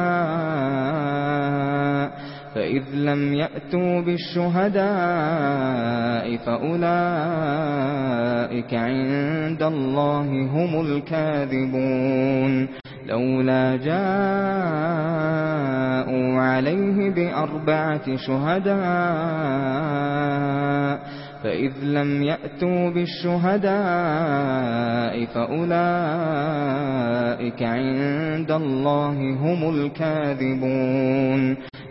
فَإِذْ لَمْ يَأْتُوا بِالشُّهَدَاءِ فَأُولَئِكَ عِندَ اللَّهِ هُمُ الْكَاذِبُونَ لَوْلَا جَاءُوا عَلَيْهِ بِأَرْبَعَةِ شُهَدَاءَ فَإِذْ لَمْ يَأْتُوا بِالشُّهَدَاءِ فَأُولَئِكَ عِندَ اللَّهِ هُمُ الْكَاذِبُونَ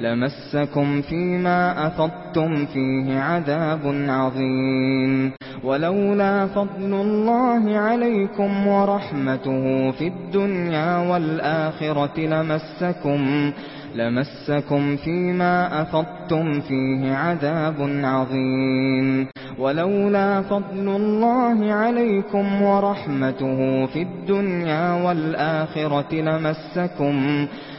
لمسكم فيما أفضتم فيه عذاب عظيم. ولولا فضل الله عليكم ورحمته في الدنيا والآخرة لمسكم لمسكم فيما أفضتم فيه عذاب عظيم. ولولا فضل الله عليكم ورحمته في الدنيا والآخرة لمسكم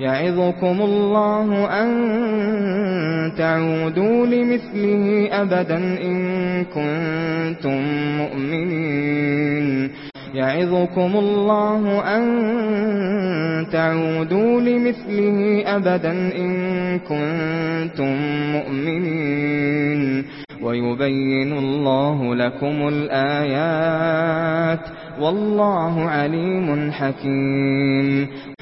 يعظكم الله أن تعودوا لمثله أبدا إن كنتم مؤمنين. يعظكم الله أن تعودوا لمثله أبدا إن كنتم مؤمنين. ويبين الله لكم الآيات والله عليم حكيم.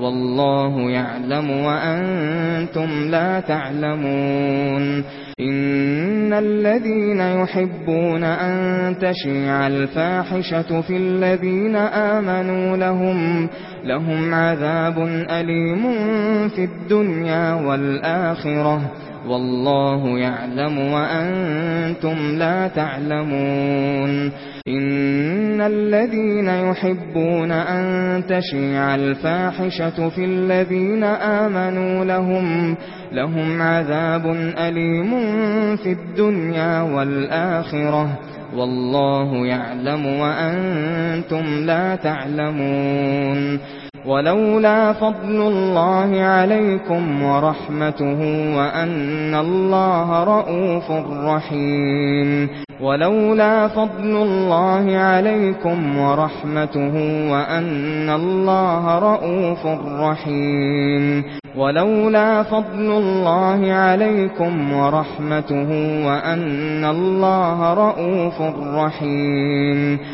والله يعلم وأنتم لا تعلمون. إن الذين يحبون أن تشيع الفاحشة في الذين آمنوا لهم لهم عذاب أليم في الدنيا والآخرة. والله يعلم وأنتم لا تعلمون. إن الذين يحبون أن تشيع الفاحشة في الذين آمنوا لهم لهم عذاب أليم في الدنيا والآخرة. والله يعلم وأنتم لا تعلمون. ولولا فضل الله عليكم ورحمته وأن الله رؤوف رحيم. ولولا فضل الله عليكم ورحمته وأن الله رؤوف رحيم. ولولا فضل الله عليكم ورحمته وأن الله رؤوف رحيم.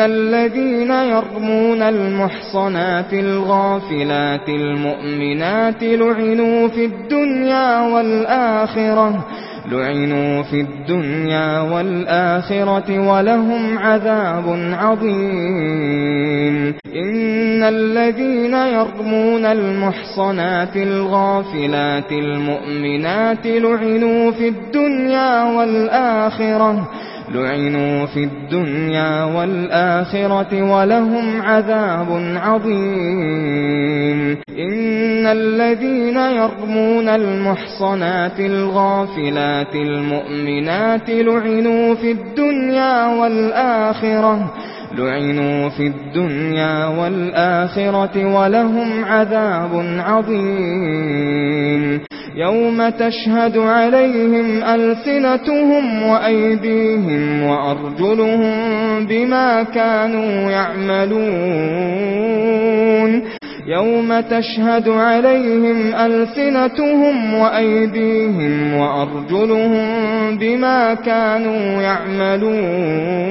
إن الذين يرمون المحصنات الغافلات المؤمنات لعنوا في الدنيا والآخرة لعنوا في الدنيا والآخرة ولهم عذاب عظيم إن الذين يرمون المحصنات الغافلات المؤمنات لعنوا في الدنيا والآخرة لعنوا في الدنيا والآخرة ولهم عذاب عظيم. إن الذين يرمون المحصنات الغافلات المؤمنات لعنوا في الدنيا والآخرة لعنوا في الدنيا والآخرة ولهم عذاب عظيم. يوم تشهد عليهم ألسنتهم وأيديهم وأرجلهم بما كانوا يعملون. يوم تشهد عليهم ألسنتهم وأيديهم وأرجلهم بما كانوا يعملون.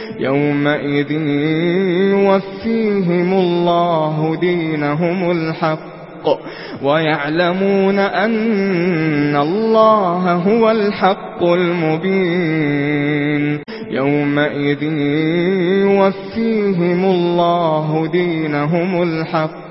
يومئذ يوفيهم الله دينهم الحق ويعلمون أن الله هو الحق المبين يومئذ يوفيهم الله دينهم الحق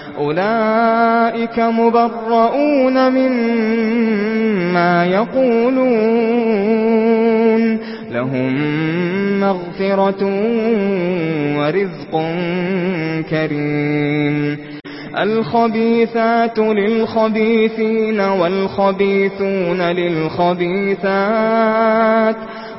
أولئك مبرؤون مما يقولون. لهم مغفرة ورزق كريم. الخبيثات للخبيثين والخبيثون للخبيثات.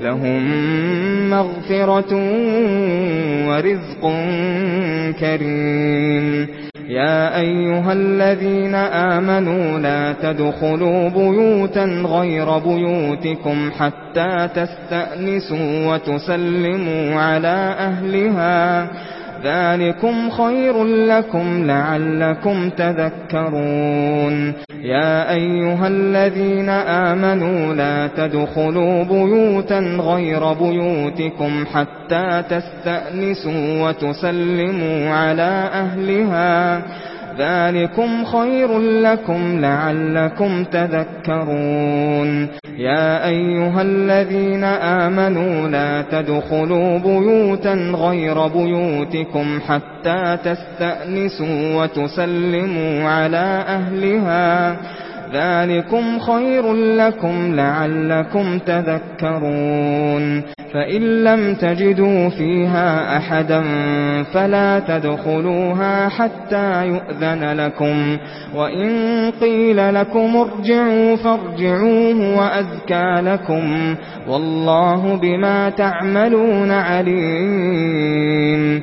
لهم مغفرة ورزق كريم. يا أيها الذين آمنوا لا تدخلوا بيوتا غير بيوتكم حتى تستأنسوا وتسلموا على أهلها. ذلكم خير لكم لعلكم تذكرون. يا أيها الذين آمنوا لا تدخلوا بيوتا غير بيوتكم حتى تستأنسوا وتسلموا على أهلها. ذلكم خير لكم لعلكم تذكرون. يا أيها الذين آمنوا لا تدخلوا بيوتا غير بيوتكم حتى تستأنسوا وتسلموا على أهلها. ذلكم خير لكم لعلكم تذكرون. فإن لم تجدوا فيها أحدا فلا تدخلوها حتى يؤذن لكم. وإن قيل لكم ارجعوا فارجعوه وأذكى لكم. والله بما تعملون عليم.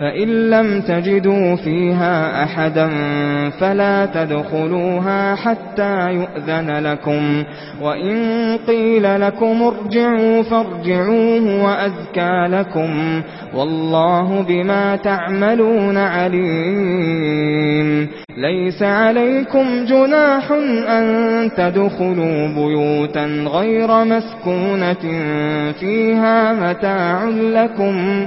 فإن لم تجدوا فيها أحدا فلا تدخلوها حتى يؤذن لكم وإن قيل لكم ارجعوا فارجعوه وأذكى لكم والله بما تعملون عليم ليس عليكم جناح أن تدخلوا بيوتا غير مسكونة فيها متاع لكم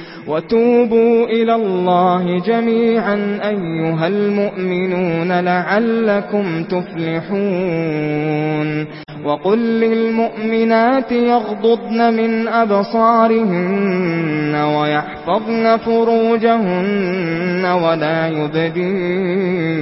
وتوبوا إلى الله جميعا أيها المؤمنون لعلكم تفلحون. وقل للمؤمنات يغضضن من أبصارهن ويحفظن فروجهن ولا يبدين.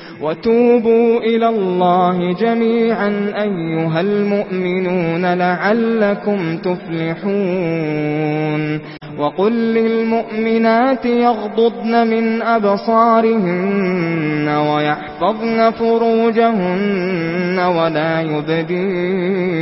وتوبوا إلى الله جميعا أيها المؤمنون لعلكم تفلحون. وقل للمؤمنات يغضضن من أبصارهن ويحفظن فروجهن ولا يبدين.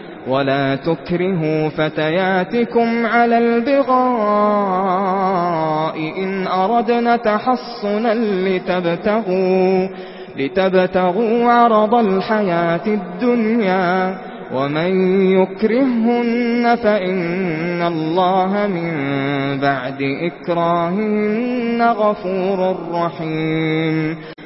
ولا تكرهوا فتياتكم على البغاء إن أردنا تحصنا لتبتغوا, لتبتغوا عرض الحياة الدنيا ومن يكرهن فإن الله من بعد إكراهن غفور رحيم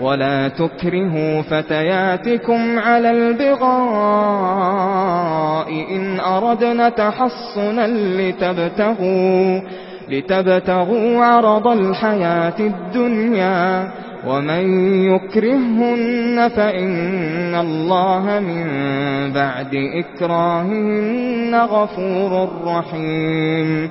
ولا تكرهوا فتياتكم على البغاء إن أردنا تحصنا لتبتغوا لتبتغوا عرض الحياة الدنيا ومن يكرهن فإن الله من بعد إكراهن غفور رحيم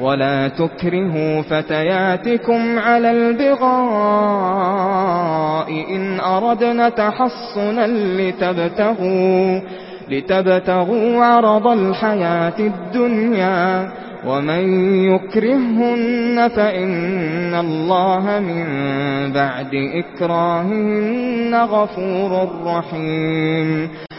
ولا تكرهوا فتياتكم على البغاء إن أردنا تحصنا لتبتغوا لتبتغوا عرض الحياة الدنيا ومن يكرهن فإن الله من بعد إكراهن غفور رحيم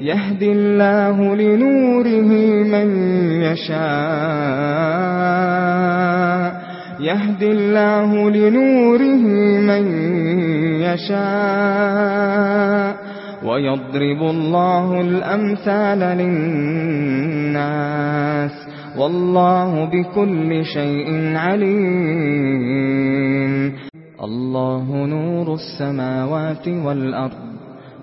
يَهْدِ الله لنوره من يشاء. يَهْدِ الله لنوره من يشاء. ويضرب الله الأمثال للناس. والله بكل شيء عليم. الله نور السماوات والأرض.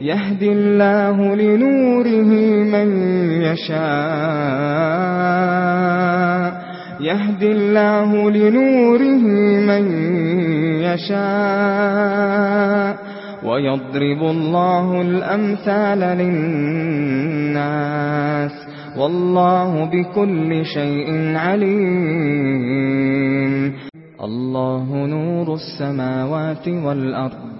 يهدي الله لنوره من يشاء. يهدي الله لنوره من يشاء. ويضرب الله الأمثال للناس. والله بكل شيء عليم. الله نور السماوات والأرض.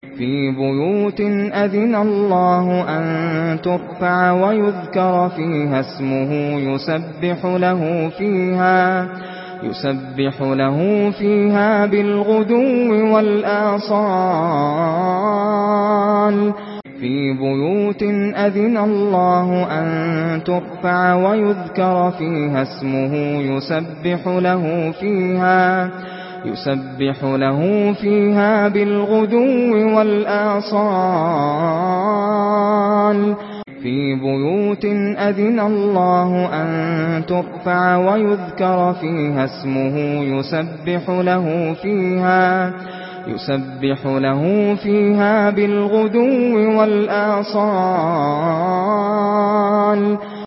في بيوت أذن الله أن ترفع ويذكر فيها اسمه يسبح له فيها يسبح له فيها بالغدو والآصال في بيوت أذن الله أن ترفع ويذكر فيها اسمه يسبح له فيها يسبح له فيها بالغدو والآصال. في بيوت أذن الله أن ترفع ويذكر فيها اسمه يسبح له فيها يسبح له فيها بالغدو والآصال.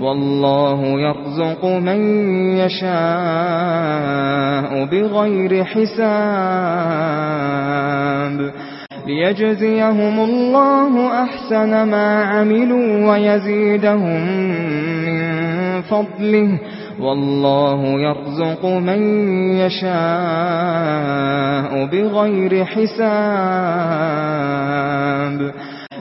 والله يرزق من يشاء بغير حساب. ليجزيهم الله أحسن ما عملوا ويزيدهم من فضله. والله يرزق من يشاء بغير حساب.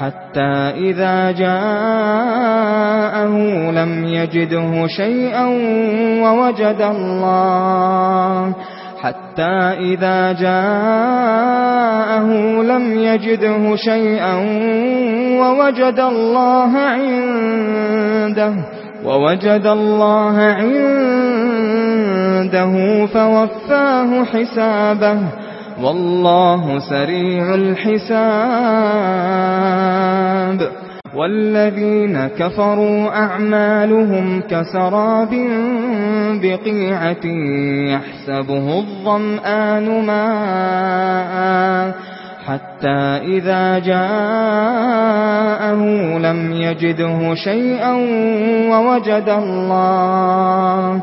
حتى إذا جاءه لم يجده شيئا ووجد الله. حتى إذا جاءه لم يجده شيئا ووجد الله عنده. ووجد الله عنده فوفاه حسابه. والله سريع الحساب. والذين كفروا أعمالهم كسراب بقيعة يحسبه الظمآن ماءً حتى إذا جاءه لم يجده شيئا ووجد الله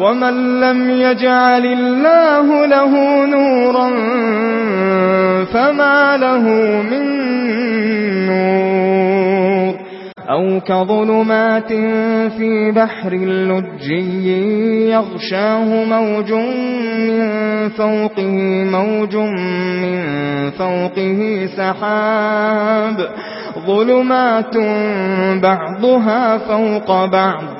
ومن لم يجعل الله له نورا فما له من نور أو كظلمات في بحر اللجي يغشاه موج من فوقه موج من فوقه سحاب ظلمات بعضها فوق بعض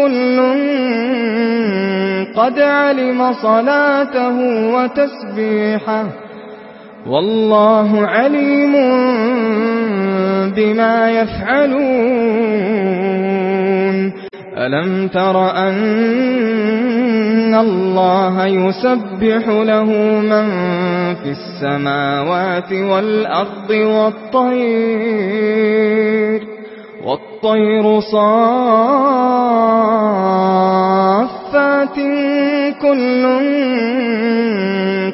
كل قد علم صلاته وتسبيحه والله عليم بما يفعلون ألم تر أن الله يسبح له من في السماوات والأرض والطير والطير صافات كل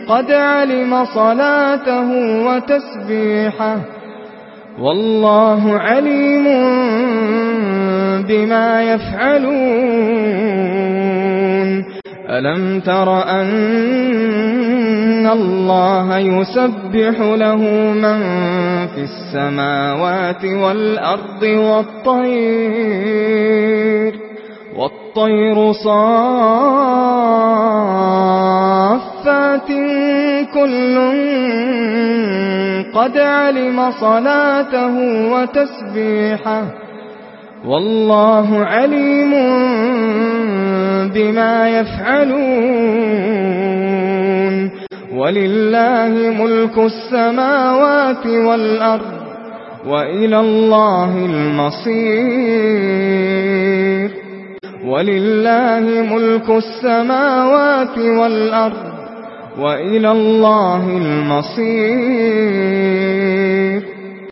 قد علم صلاته وتسبيحه والله عليم بما يفعلون ألم تر أن الله يسبح له من في السماوات والأرض والطير والطير صافات كل قد علم صلاته وتسبيحه والله عليم بما يفعلون. ولله ملك السماوات والأرض وإلى الله المصير. ولله ملك السماوات والأرض وإلى الله المصير.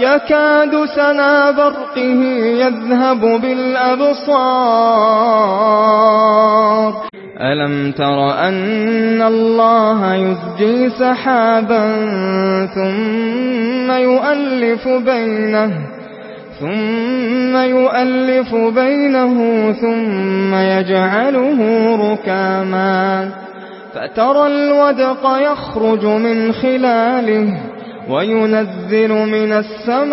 يكاد سنا برقه يذهب بالأبصار. ألم تر أن الله يسجي سحابا ثم يؤلف بينه ثم يؤلف بينه ثم يجعله ركاما. فترى الودق يخرج من خلاله. وَيُنَزِّلُ مِنَ السَّمَاءِ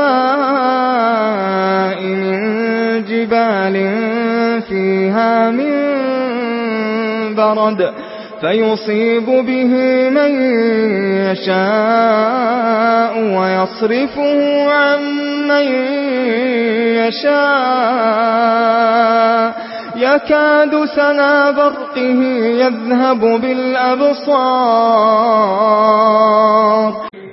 مِن جِبَالٍ فِيهَا مِن بَرَدٍ فَيُصِيبُ بِهِ مَن يَشَاءُ وَيَصْرِفُهُ عَن مَّن يَشَاءُ يكاد سنا برقه يذهب بالأبصار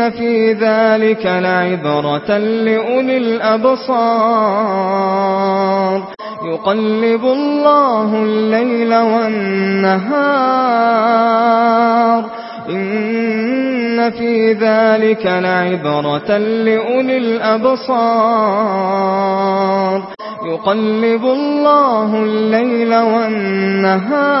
إن في ذلك لعبرة لأولي الأبصار يقلب الله الليل والنهار إن في ذلك لعبرة لأولي الأبصار يقلب الله الليل والنهار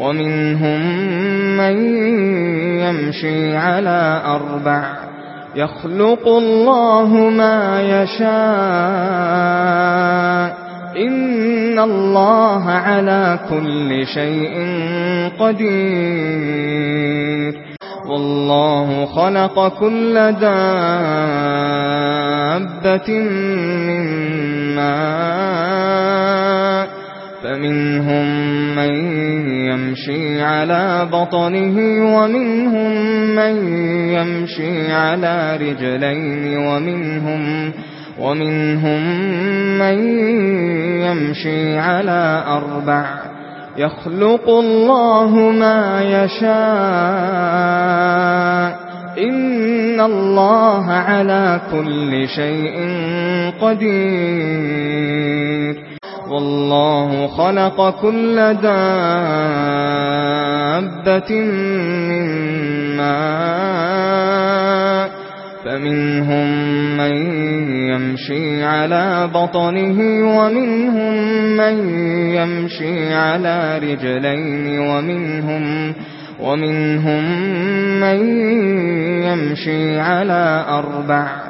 ومنهم من يمشي على أربع يخلق الله ما يشاء إن الله على كل شيء قدير والله خلق كل دابة من ماء فمنهم من يمشي على بطنه ومنهم من يمشي على رجلين ومنهم ومنهم من يمشي على أربع يخلق الله ما يشاء إن الله على كل شيء قدير والله خلق كل دابة من ماء فمنهم من يمشي على بطنه ومنهم من يمشي على رجلين ومنهم ومنهم من يمشي على أربع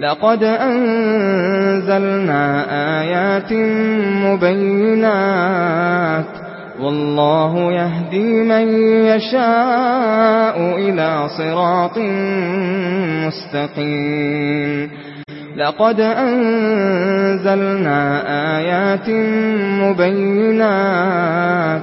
لقد أنزلنا آيات مبينات والله يهدي من يشاء إلى صراط مستقيم لقد أنزلنا آيات مبينات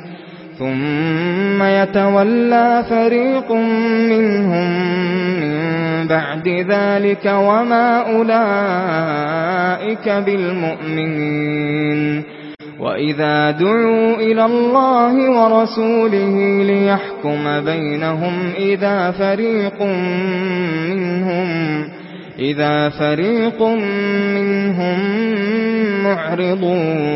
ثُمَّ يَتَوَلَّى فَرِيقٌ مِنْهُمْ مِنْ بَعْدِ ذَلِكَ وَمَا أُولَئِكَ بِالْمُؤْمِنِينَ وَإِذَا دُعُوا إِلَى اللَّهِ وَرَسُولِهِ لِيَحْكُمَ بَيْنَهُمْ إِذَا فَرِيقٌ مِنْهُمْ إِذَا فَرِيقٌ مِنْهُمْ مُعْرِضُونَ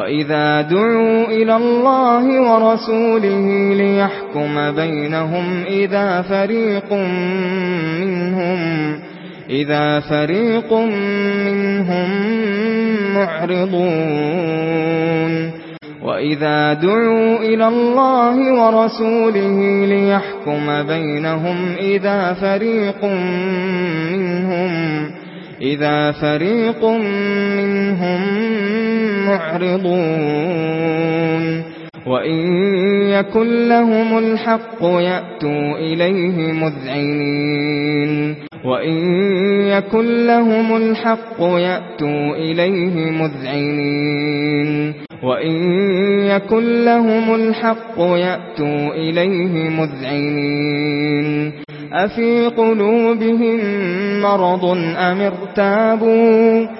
وَإِذَا دُعُوا إِلَى اللَّهِ وَرَسُولِهِ لِيَحْكُمَ بَيْنَهُمْ إِذَا فَرِيقٌ مِنْهُمْ إِذَا فَرِيقٌ مِنْهُمْ مُعْرِضُونَ وَإِذَا دُعُوا إِلَى اللَّهِ وَرَسُولِهِ لِيَحْكُمَ بَيْنَهُمْ إِذَا فَرِيقٌ مِنْهُمْ إِذَا فَرِيقٌ مِنْهُمْ مُعْرِضُونَ وَإِنْ يَكُنْ لَهُمُ الْحَقُّ يَأْتُوا إِلَيْهِ مُذْعِنِينَ. وَإِنْ يَكُنْ لَهُمُ الْحَقُّ يَأْتُوا إِلَيْهِ مُذْعِنِينَ. وَإِنْ يَكُنْ لَهُمُ الْحَقُّ يَأْتُوا إِلَيْهِ مُذْعِنِينَ. أَفِي قُلُوبِهِم مَّرَضٌ أَمِ ارْتَابُوا؟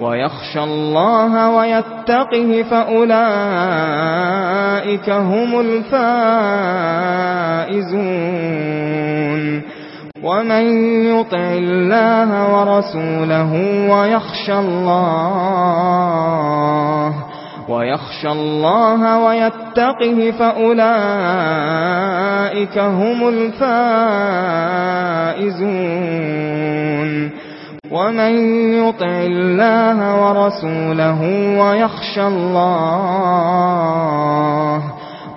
ويخشى الله ويتقه فأولئك هم الفائزون ومن يطع الله ورسوله ويخشى الله ويخشى الله ويتقه فأولئك هم الفائزون ومن يطع الله ورسوله ويخشى الله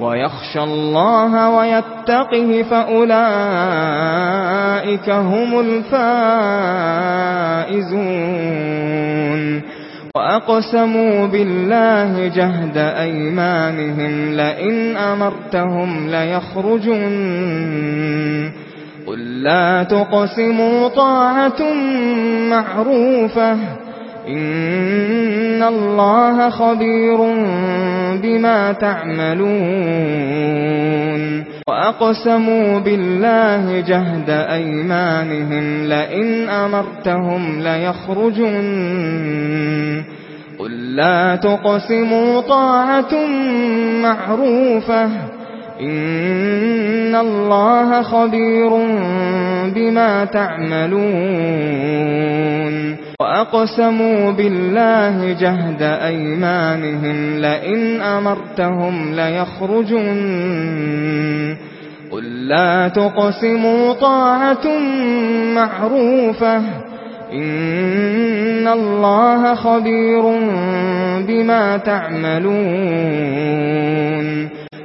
ويخشى الله ويتقه فأولئك هم الفائزون وأقسموا بالله جهد أيمانهم لئن أمرتهم ليخرجون قل لا تقسموا طاعة معروفة. إن الله خبير بما تعملون. وأقسموا بالله جهد أيمانهم لئن أمرتهم ليخرجون قل لا تقسموا طاعة معروفة. إن الله خبير بما تعملون وأقسموا بالله جهد أيمانهم لئن أمرتهم ليخرجون قل لا تقسموا طاعة معروفة إن الله خبير بما تعملون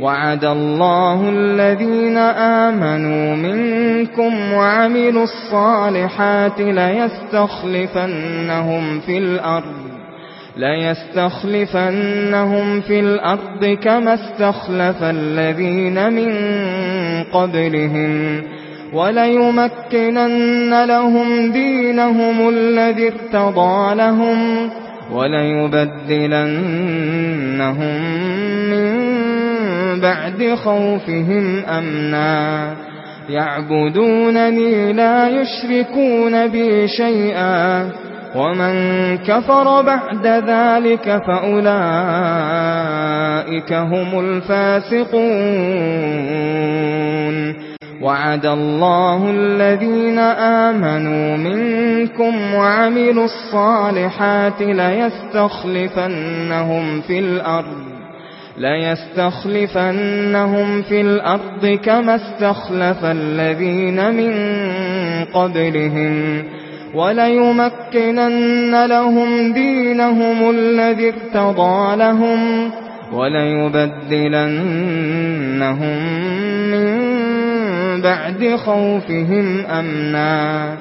وعد الله الذين آمنوا منكم وعملوا الصالحات ليستخلفنهم في الأرض ليستخلفنهم في الأرض كما استخلف الذين من قبلهم وليمكنن لهم دينهم الذي ارتضى لهم وليبدلنهم من بَعْدِ خَوْفِهِمْ أَمْنًا. يَعْبُدُونَنِي لَا يُشْرِكُونَ بِي شَيْئًا. وَمَن كَفَرَ بَعْدَ ذَلِكَ فَأُولَئِكَ هُمُ الْفَاسِقُونَ. وَعَدَ اللَّهُ الَّذِينَ آمَنُوا مِنكُمْ وَعَمِلُوا الصَّالِحَاتِ لَيَسْتَخْلِفَنَّهُمْ فِي الْأَرْضِ. لَيَسْتَخْلِفَنَّهُمْ فِي الْأَرْضِ كَمَا اسْتَخْلَفَ الَّذِينَ مِنْ قَبْلِهِمْ وَلَيُمَكِّنَنَّ لَهُمْ دِينَهُمُ الَّذِي ارْتَضَى لَهُمْ وَلَيُبَدِّلَنَّهُمْ مِنْ بَعْدِ خَوْفِهِمْ أَمْنًا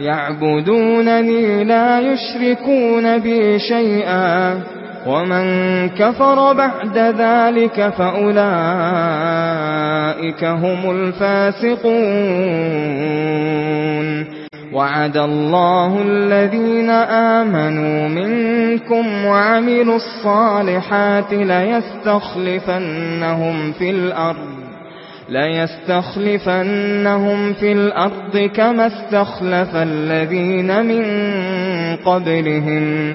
يَعْبُدُونَنِي لَا يُشْرِكُونَ بِي شَيْئًا ومن كفر بعد ذلك فأولئك هم الفاسقون. وعد الله الذين آمنوا منكم وعملوا الصالحات ليستخلفنهم في الأرض ليستخلفنهم في الأرض كما استخلف الذين من قبلهم.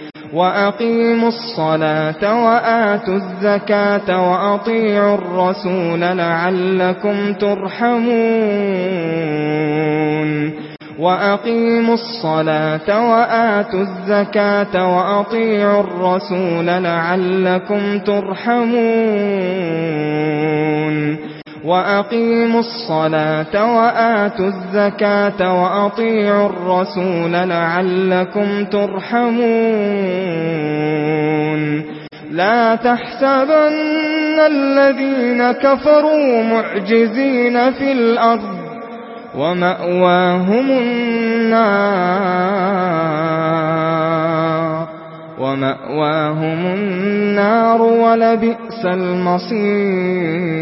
وَأَقِيمُوا الصَّلَاةَ وَآتُوا الزَّكَاةَ وَأَطِيعُوا الرَّسُولَ لَعَلَّكُمْ تُرْحَمُونَ وَأَقِيمُوا الصَّلَاةَ وَآتُوا الزَّكَاةَ وَأَطِيعُوا الرَّسُولَ لَعَلَّكُمْ تُرْحَمُونَ وَأَقِيمُوا الصَّلَاةَ وَآتُوا الزَّكَاةَ وَأَطِيعُوا الرَّسُولَ لَعَلَّكُمْ تُرْحَمُونَ لا تحسبن الذين كفروا معجزين في الأرض ومأواهم النار ومأواهم النار ولبئس المصير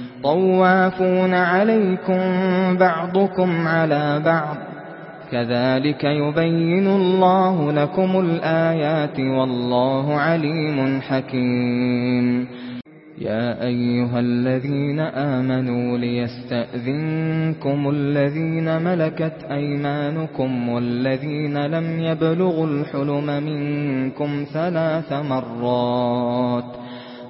طوافون عليكم بعضكم على بعض. كذلك يبين الله لكم الآيات والله عليم حكيم. يا أيها الذين آمنوا ليستأذنكم الذين ملكت أيمانكم والذين لم يبلغوا الحلم منكم ثلاث مرات.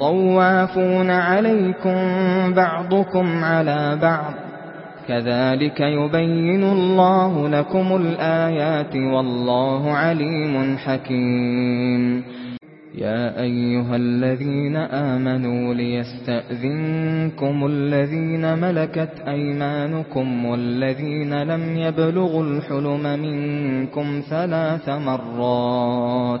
طوافون عليكم بعضكم على بعض. كذلك يبين الله لكم الآيات والله عليم حكيم. يا أيها الذين آمنوا ليستأذنكم الذين ملكت أيمانكم والذين لم يبلغوا الحلم منكم ثلاث مرات.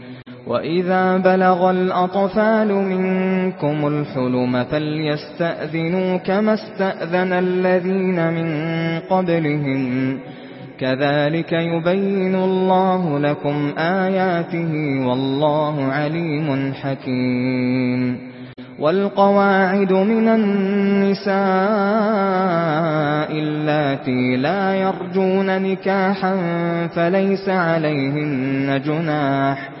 وَإِذَا بَلَغَ الْأَطْفَالُ مِنكُمُ الْحُلُمَ فَلْيَسْتَأْذِنُوا كَمَا اسْتَأْذَنَ الَّذِينَ مِن قَبْلِهِمْ كَذَلِكَ يُبَيِّنُ اللَّهُ لَكُمْ آيَاتِهِ وَاللَّهُ عَلِيمٌ حَكِيمٌ وَالْقَوَاعِدُ مِنَ النِّسَاءِ اللَّاتِي لَا يَرْجُونَ نِكَاحًا فَلَيْسَ عَلَيْهِنَّ جُنَاحٌ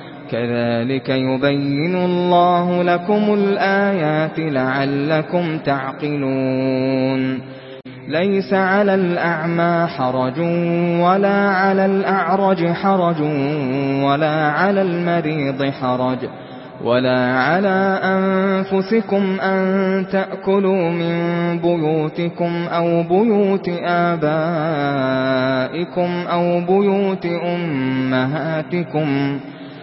كَذَلِكَ يُبَيِّنُ اللَّهُ لَكُمُ الْآيَاتِ لَعَلَّكُمْ تَعْقِلُونَ. لَيْسَ عَلَى الْأَعْمَى حَرَجٌ وَلَا عَلَى الْأَعْرَجِ حَرَجٌ وَلَا عَلَى الْمَرِيضِ حَرَجٌ وَلَا عَلَى أَنفُسِكُمْ أَن تَأْكُلُوا مِن بُيُوتِكُمْ أَوْ بُيُوتِ آبَائِكُمْ أَوْ بُيُوتِ أُمَّهَاتِكُمْ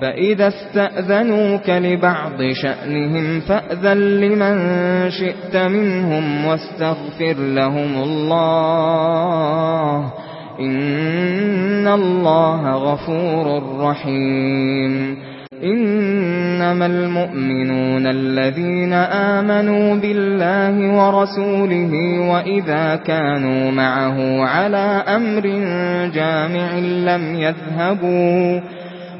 فَإِذَا اسْتَأْذَنُوكَ لِبَعْضِ شَأْنِهِمْ فَأْذَن لِّمَن شِئْتَ مِنْهُمْ وَاسْتَغْفِرْ لَهُمُ اللَّهَ إِنَّ اللَّهَ غَفُورٌ رَّحِيمٌ إنما المؤمنون الذين آمنوا بالله ورسوله وإذا كانوا معه على أمر جامع لم يذهبوا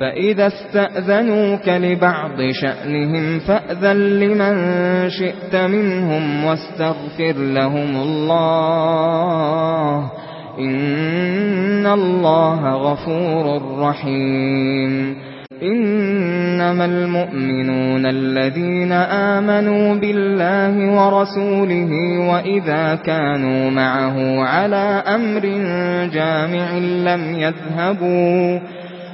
فَإِذَا اسْتَأْذَنُوكَ لِبَعْضِ شَأْنِهِمْ فَأْذَن لِّمَن شِئْتَ مِنْهُمْ وَاسْتَغْفِرْ لَهُمُ اللَّهَ إِنَّ اللَّهَ غَفُورٌ رَّحِيمٌ. إِنَّمَا الْمُؤْمِنُونَ الَّذِينَ آمَنُوا بِاللَّهِ وَرَسُولِهِ وَإِذَا كَانُوا مَعَهُ عَلَى أَمْرٍ جَامِعٍ لَّمْ يَذْهَبُوا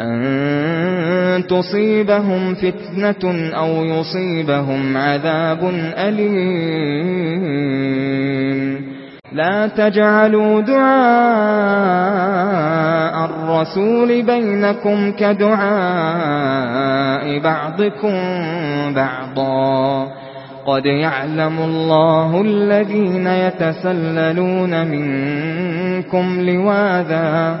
أن تصيبهم فتنة أو يصيبهم عذاب أليم لا تجعلوا دعاء الرسول بينكم كدعاء بعضكم بعضا قد يعلم الله الذين يتسللون منكم لواذا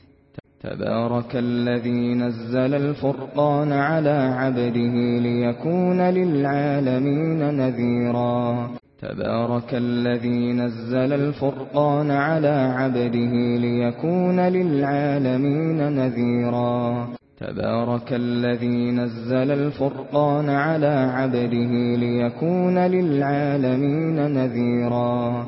تبارك الذي نزل الفرقان على عبده ليكون للعالمين نذيرا. تبارك الذي نزل الفرقان على عبده ليكون للعالمين نذيرا. تبارك الذي نزل الفرقان على عبده ليكون للعالمين نذيرا.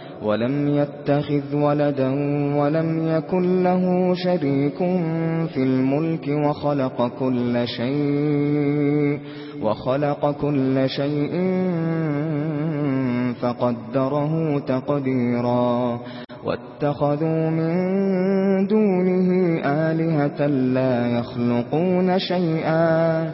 ولم يتخذ ولدا ولم يكن له شريك في الملك وخلق كل شيء وخلق كل شيء فقدره تقديرا واتخذوا من دونه آلهة لا يخلقون شيئا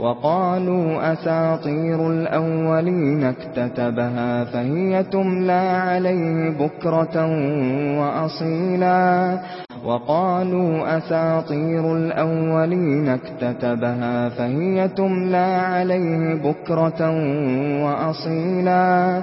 وقالوا أساطير الأولين اكتتبها فهي تملى عليه بكرة وأصيلا. وقالوا أساطير الأولين اكتتبها فهي تملى عليه بكرة وأصيلا.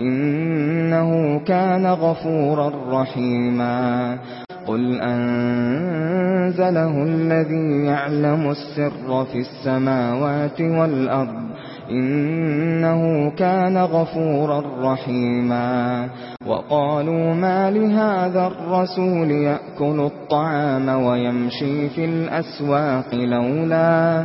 إنه كان غفورا رحيما. قل أنزله الذي يعلم السر في السماوات والأرض. إنه كان غفورا رحيما. وقالوا ما لهذا الرسول يأكل الطعام ويمشي في الأسواق لولا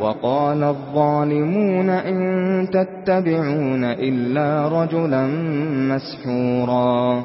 وقال الظالمون إن تتبعون إلا رجلا مسحورا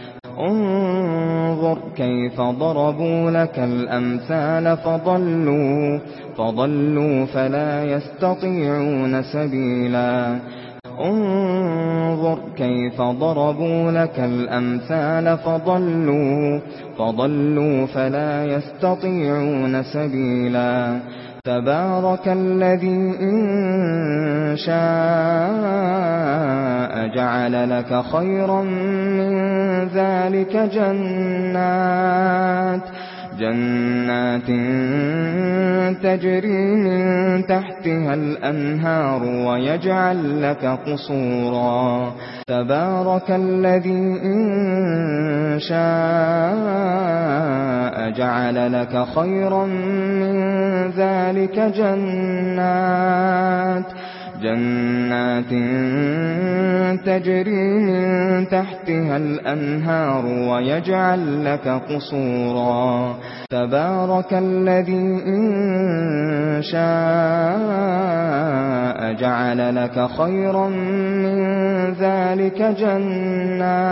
انظر كيف ضربوا لك الأمثال فضلوا فضلوا فلا يستطيعون سبيلا. انظر كيف ضربوا لك الأمثال فضلوا فضلوا فلا يستطيعون سبيلا. تبارك الذي إن شاء جعل لك خيرا من ذلك جنات جَنَّاتٍ تَجْرِي مِن تَحْتِهَا الْأَنْهَارُ وَيَجْعَل لَّكَ قُصُورًا. تَبَارَكَ الَّذِي إِن شَاءَ جَعَلَ لَكَ خَيْرًا مِّن ذَلِكَ جَنَّاتٍ. جَنَّاتٍ تَجْرِي مِن تَحْتِهَا الْأَنْهَارُ وَيَجْعَل لَّكَ قُصُورًا. تَبَارَكَ الَّذِي إِن شَاءَ جَعَلَ لَكَ خَيْرًا مِّن ذَلِكَ جَنَّاتٍ.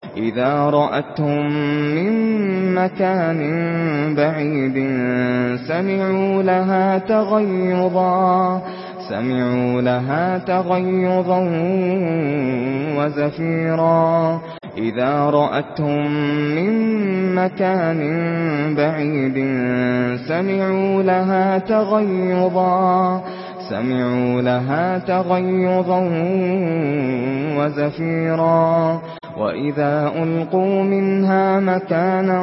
إذا رأتهم من مكان بعيد سمعوا لها تغيظا سمعوا لها تغيظا وزفيرا. إذا رأتهم من مكان بعيد سمعوا لها تغيظا سمعوا لها تغيظا وزفيرا. وإذا ألقوا منها مكانا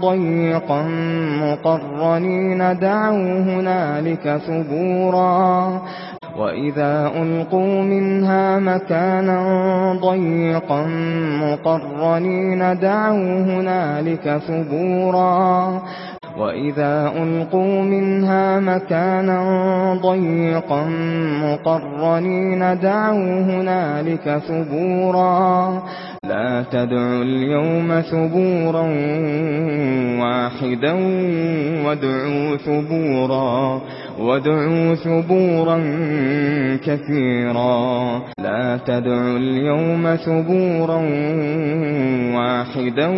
ضيقا مقرنين دعوا هنالك ثبورا. وَإِذَا أُلْقُوا مِنْهَا مَكَانًا ضَيِّقًا مُقَرَّنِينَ دَعَوْا هُنَالِكَ ثُبُورًا. وَإِذَا أُلْقُوا مِنْهَا مَكَانًا ضَيِّقًا مُقَرَّنِينَ دَعَوْا هُنَالِكَ ثُبُورًا لَا تَدْعُوا الْيَوْمَ ثُبُورًا وَاحِدًا وَادْعُوا ثُبُورًا وادعوا ثبورا كثيرا. لا تدعوا اليوم ثبورا واحدا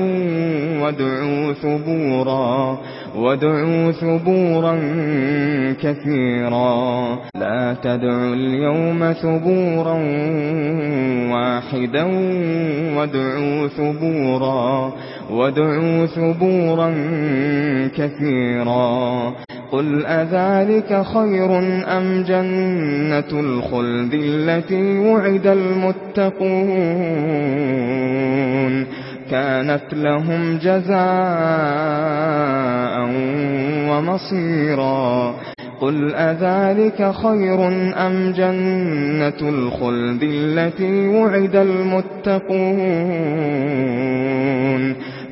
وادعوا ثبورا. وادعوا ثبورا كثيرا. لا تدعوا اليوم ثبورا واحدا وادعوا ثبورا. وادعوا ثبورا كثيرا. قل أذلك خير أم جنة الخلد التي وعد المتقون كانت لهم جزاء ومصيرا قل أذلك خير أم جنة الخلد التي وعد المتقون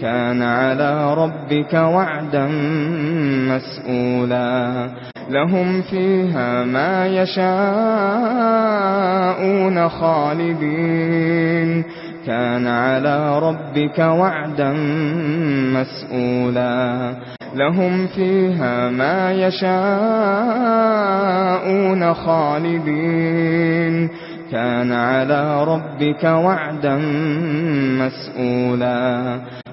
كان على ربك وعدا مسؤولا. لهم فيها ما يشاءون خالدين. كان على ربك وعدا مسؤولا. لهم فيها ما يشاءون خالدين. كان على ربك وعدا مسؤولا.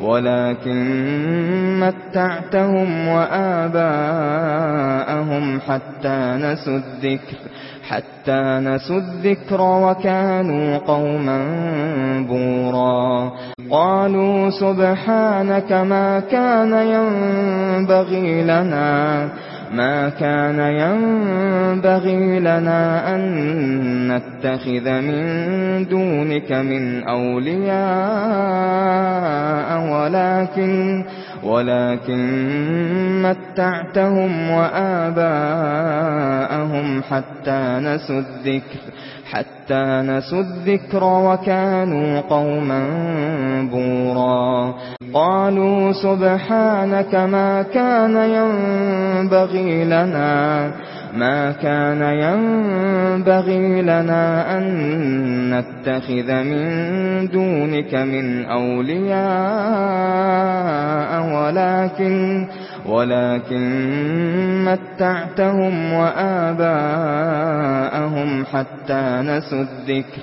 ولكن متعتهم وآباءهم حتى نسوا الذكر حتى نسوا الذكر وكانوا قوما بورا. قالوا سبحانك ما كان ينبغي لنا ما كان ينبغي لنا أن نتخذ من دونك من أولياء ولكن ولكن متعتهم وآباءهم حتى نسوا الذكر. حتى نسوا الذكر وكانوا قوما بورا. قالوا سبحانك ما كان ينبغي لنا ما كان ينبغي لنا أن نتخذ من دونك من أولياء ولكن ولكن متعتهم وآباءهم حتى نسوا الذكر.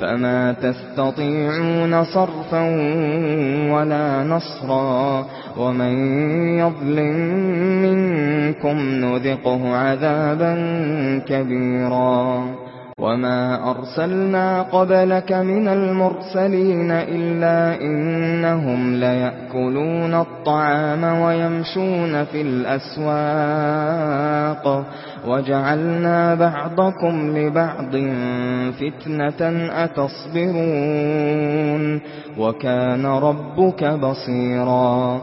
فما تستطيعون صرفا ولا نصرا ومن يظلم منكم نذقه عذابا كبيرا وما أرسلنا قبلك من المرسلين إلا إنهم ليأكلون الطعام ويمشون في الأسواق وَجَعَلْنَا بَعْضَكُمْ لِبَعْضٍ فِتْنَةً أَتَصْبِرُونَ وَكَانَ رَبُّكَ بَصِيرًا